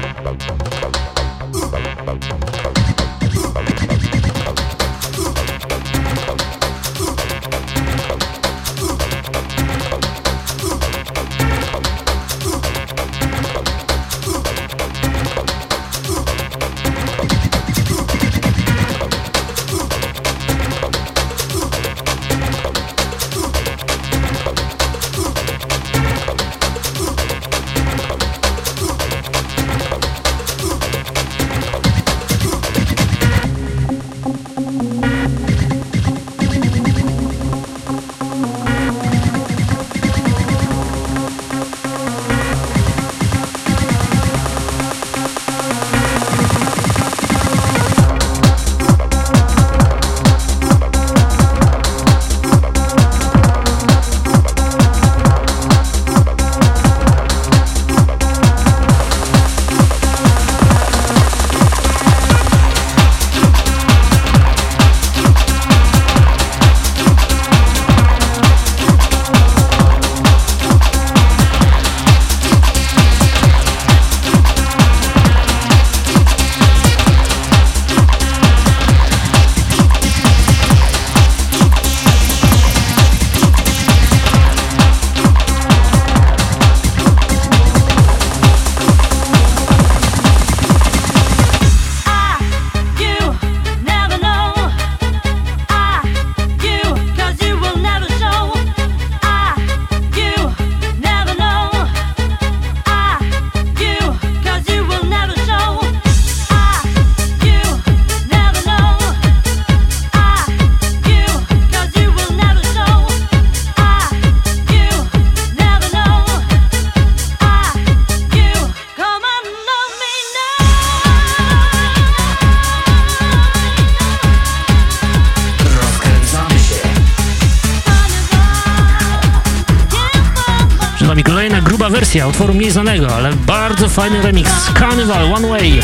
Wersja utworu mniej znanego, ale bardzo fajny remix. Carnival One Way.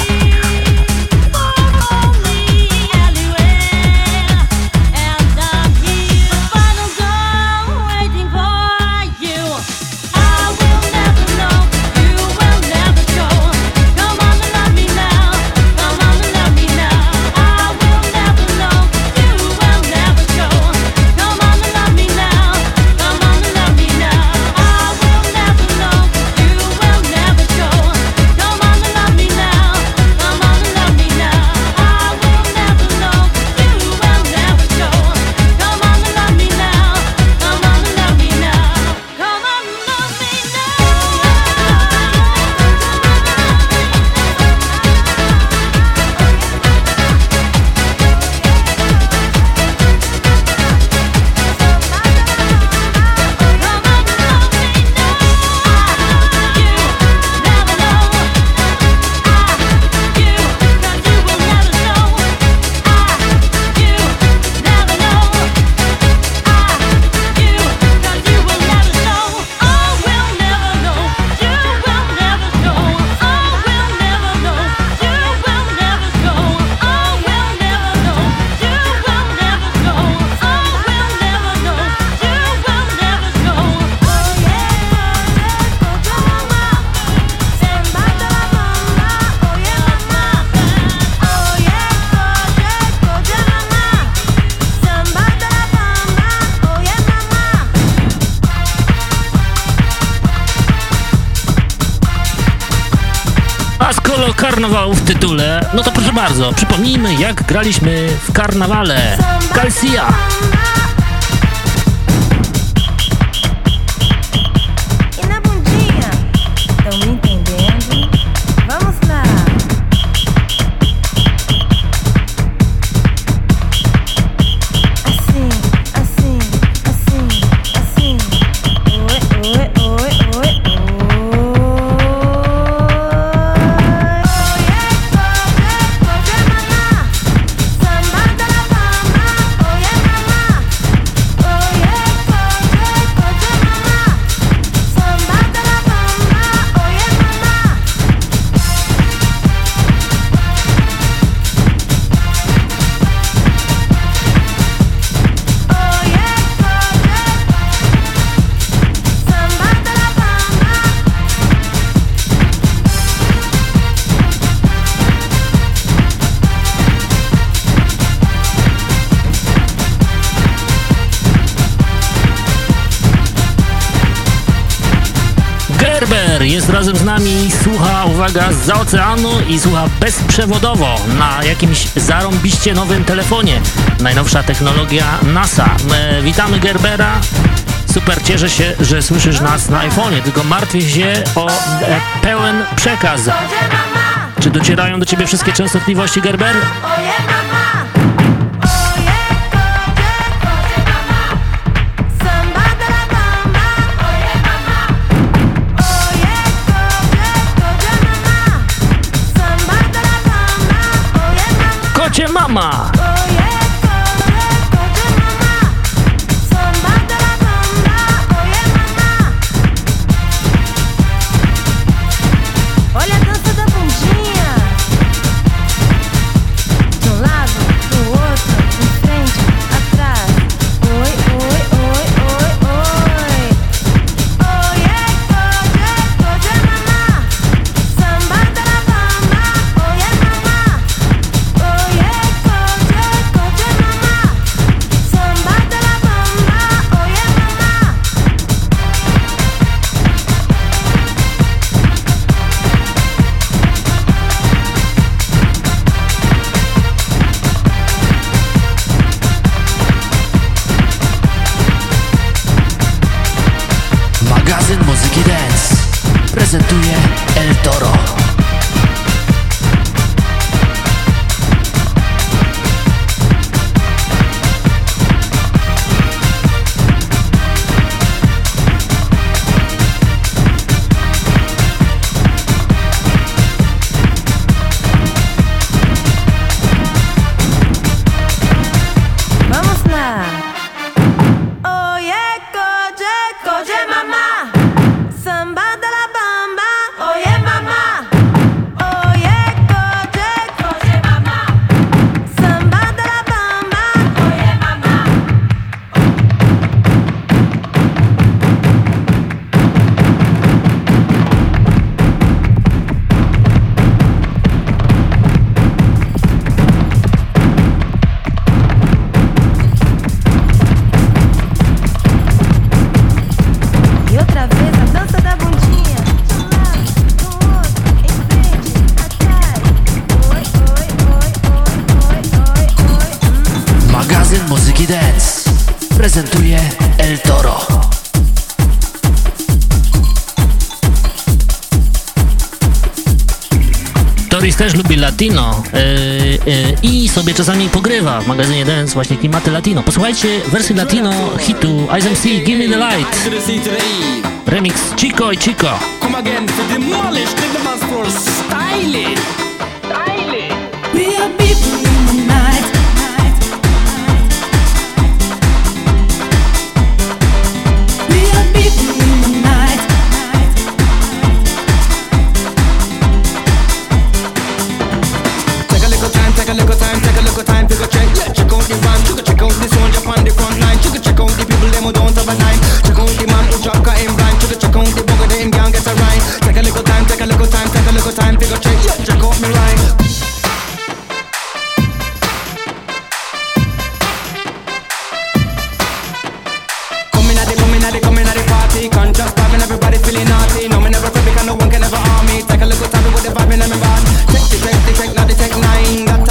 Bardzo, przypomnijmy jak graliśmy w karnawale. Garcia. Uwaga, z oceanu i słucha bezprzewodowo na jakimś zarąbiście nowym telefonie. Najnowsza technologia NASA. E, witamy Gerbera. Super, cieszę się, że słyszysz nas na iPhone'ie, tylko martwię się o e, pełen przekaz. Czy docierają do ciebie wszystkie częstotliwości, Gerber? Rama. sobie czasami pogrywa w magazynie Dance właśnie klimaty latino. Posłuchajcie wersji latino hitu Eyes MC Give Me The Light. Remix Chico i Chico. Come again demolish the. Take a look at happening with the vibe in my band. Check the check, the check, not the check nine. Got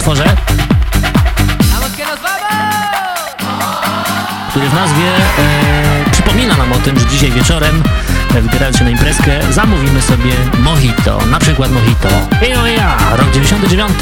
utworze, który w nazwie e, przypomina nam o tym, że dzisiaj wieczorem, e, wybierając się na imprezkę, zamówimy sobie mojito, na przykład mojito. Ejo ja, rok 99.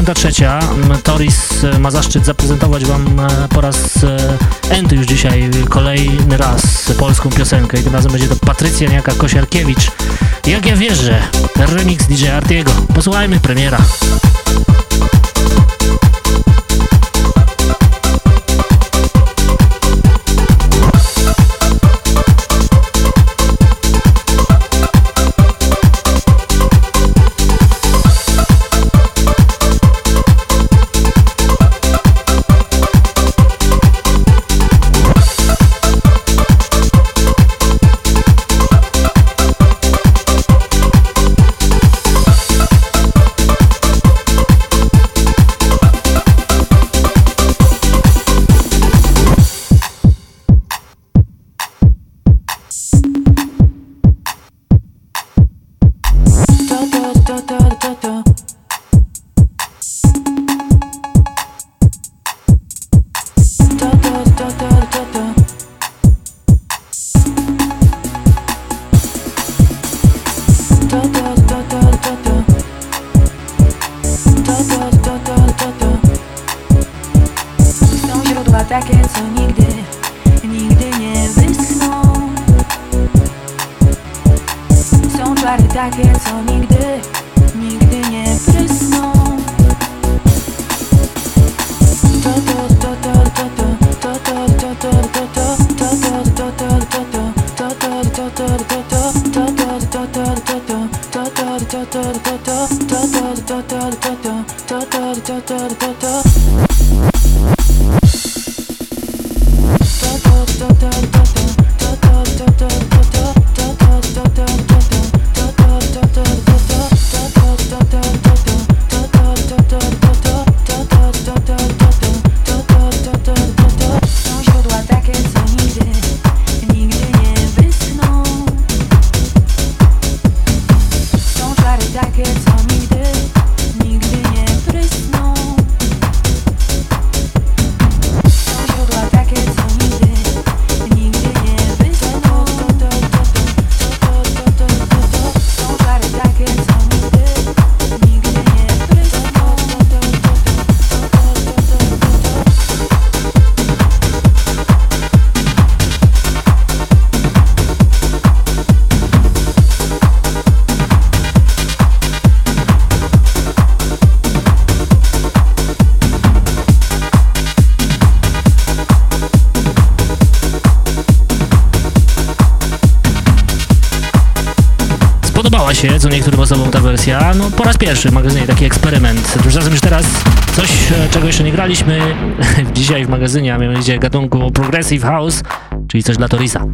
53. Mm, Toris e, ma zaszczyt zaprezentować Wam e, po raz e, enty już dzisiaj, kolejny raz polską piosenkę i tym razem będzie to Patrycja Niaka Kosiarkiewicz. Jak ja wierzę, remix DJ Artiego. Posłuchajmy premiera. Po raz pierwszy w magazynie taki eksperyment. Już razem już teraz coś, e, czego jeszcze nie graliśmy dzisiaj w magazynie, a mianowicie gatunku Progressive House, czyli coś dla Torisa.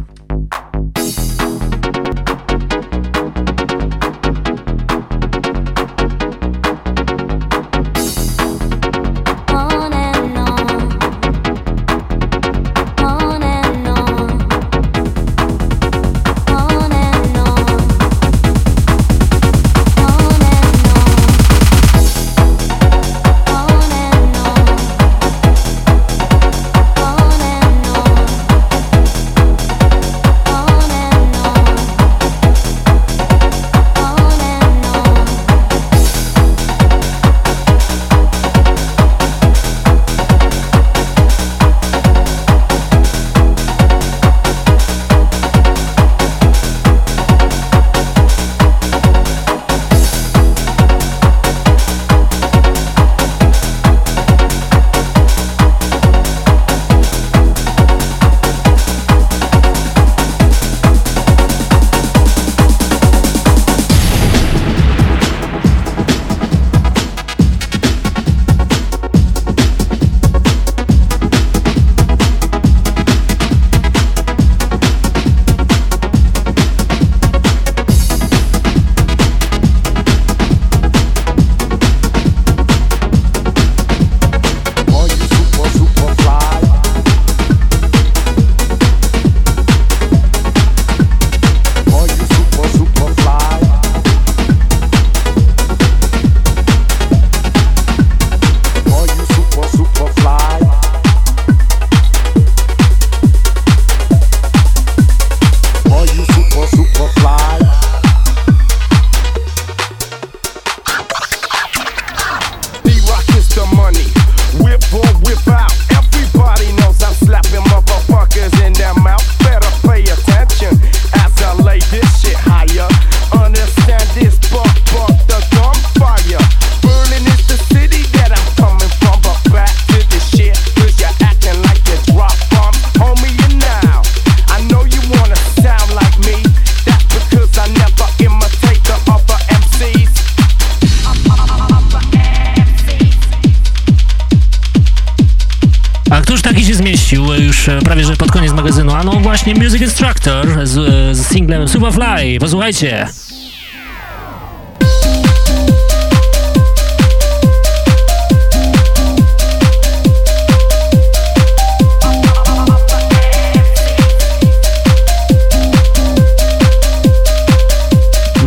Z, e, z singlem Superfly. Posłuchajcie.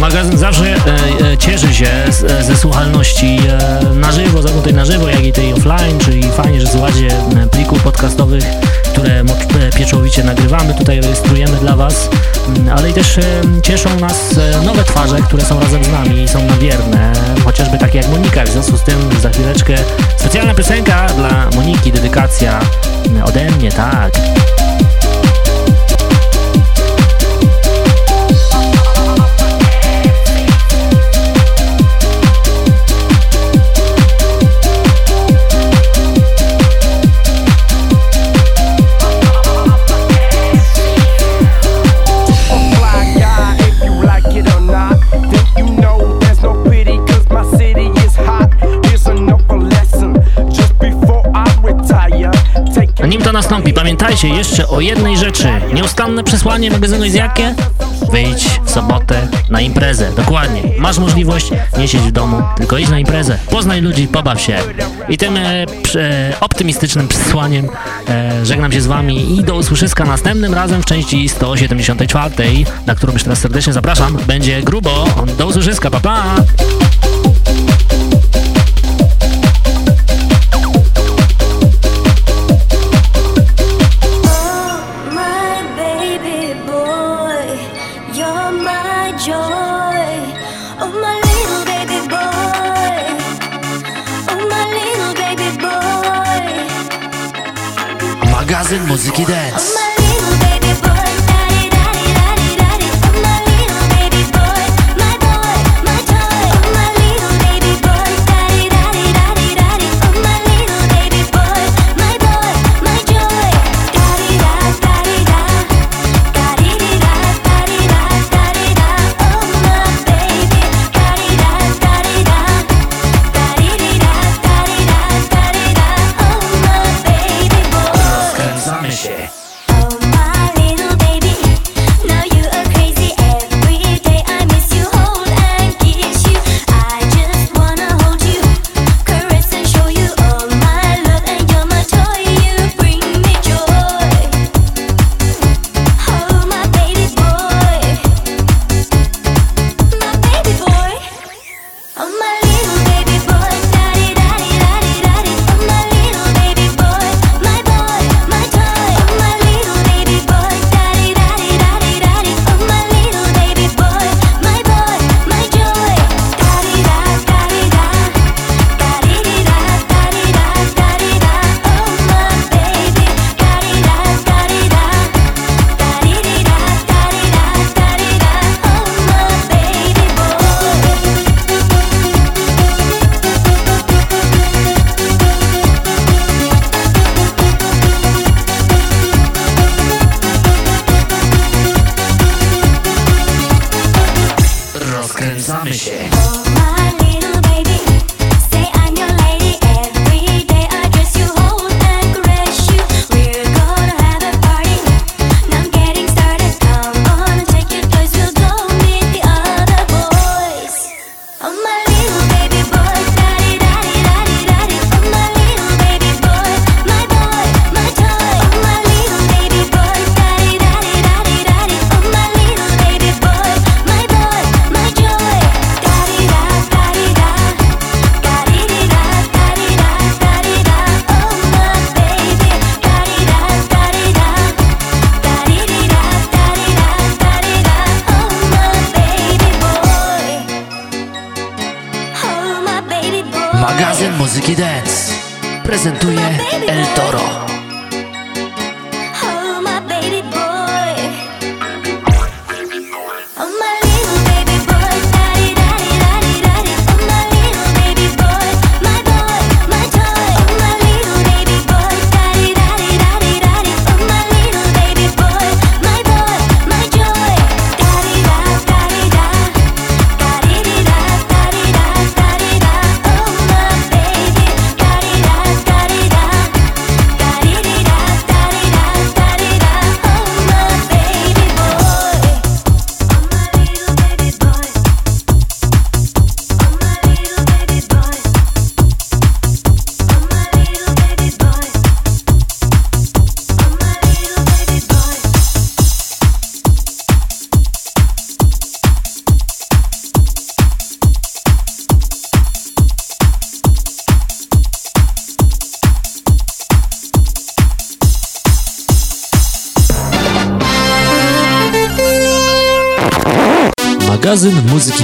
Magazyn zawsze e, e, cieszy się z, ze słuchalności e, na żywo, zarówno tej na żywo, jak i tej offline, czyli fajnie, że słuchacie e, plików podcastowych, które pieczołowicie nagrywamy, tutaj rejestrujemy dla Was, Mm, ale i też cieszą nas e, nowe twarze, które są razem z nami i są nam wierne, chociażby takie jak Monika, w związku z tym za chwileczkę specjalna piosenka dla Moniki, dedykacja ode nastąpi. Pamiętajcie jeszcze o jednej rzeczy. Nieustanne przesłanie magazynu jest jakie? Wyjdź w sobotę na imprezę. Dokładnie. Masz możliwość nie siedzieć w domu, tylko idź na imprezę. Poznaj ludzi, pobaw się. I tym e, e, optymistycznym przesłaniem e, żegnam się z Wami i do usłyszyska następnym razem w części 174, na którą już teraz serdecznie zapraszam. Będzie grubo. Do usłyszyska. Pa, pa!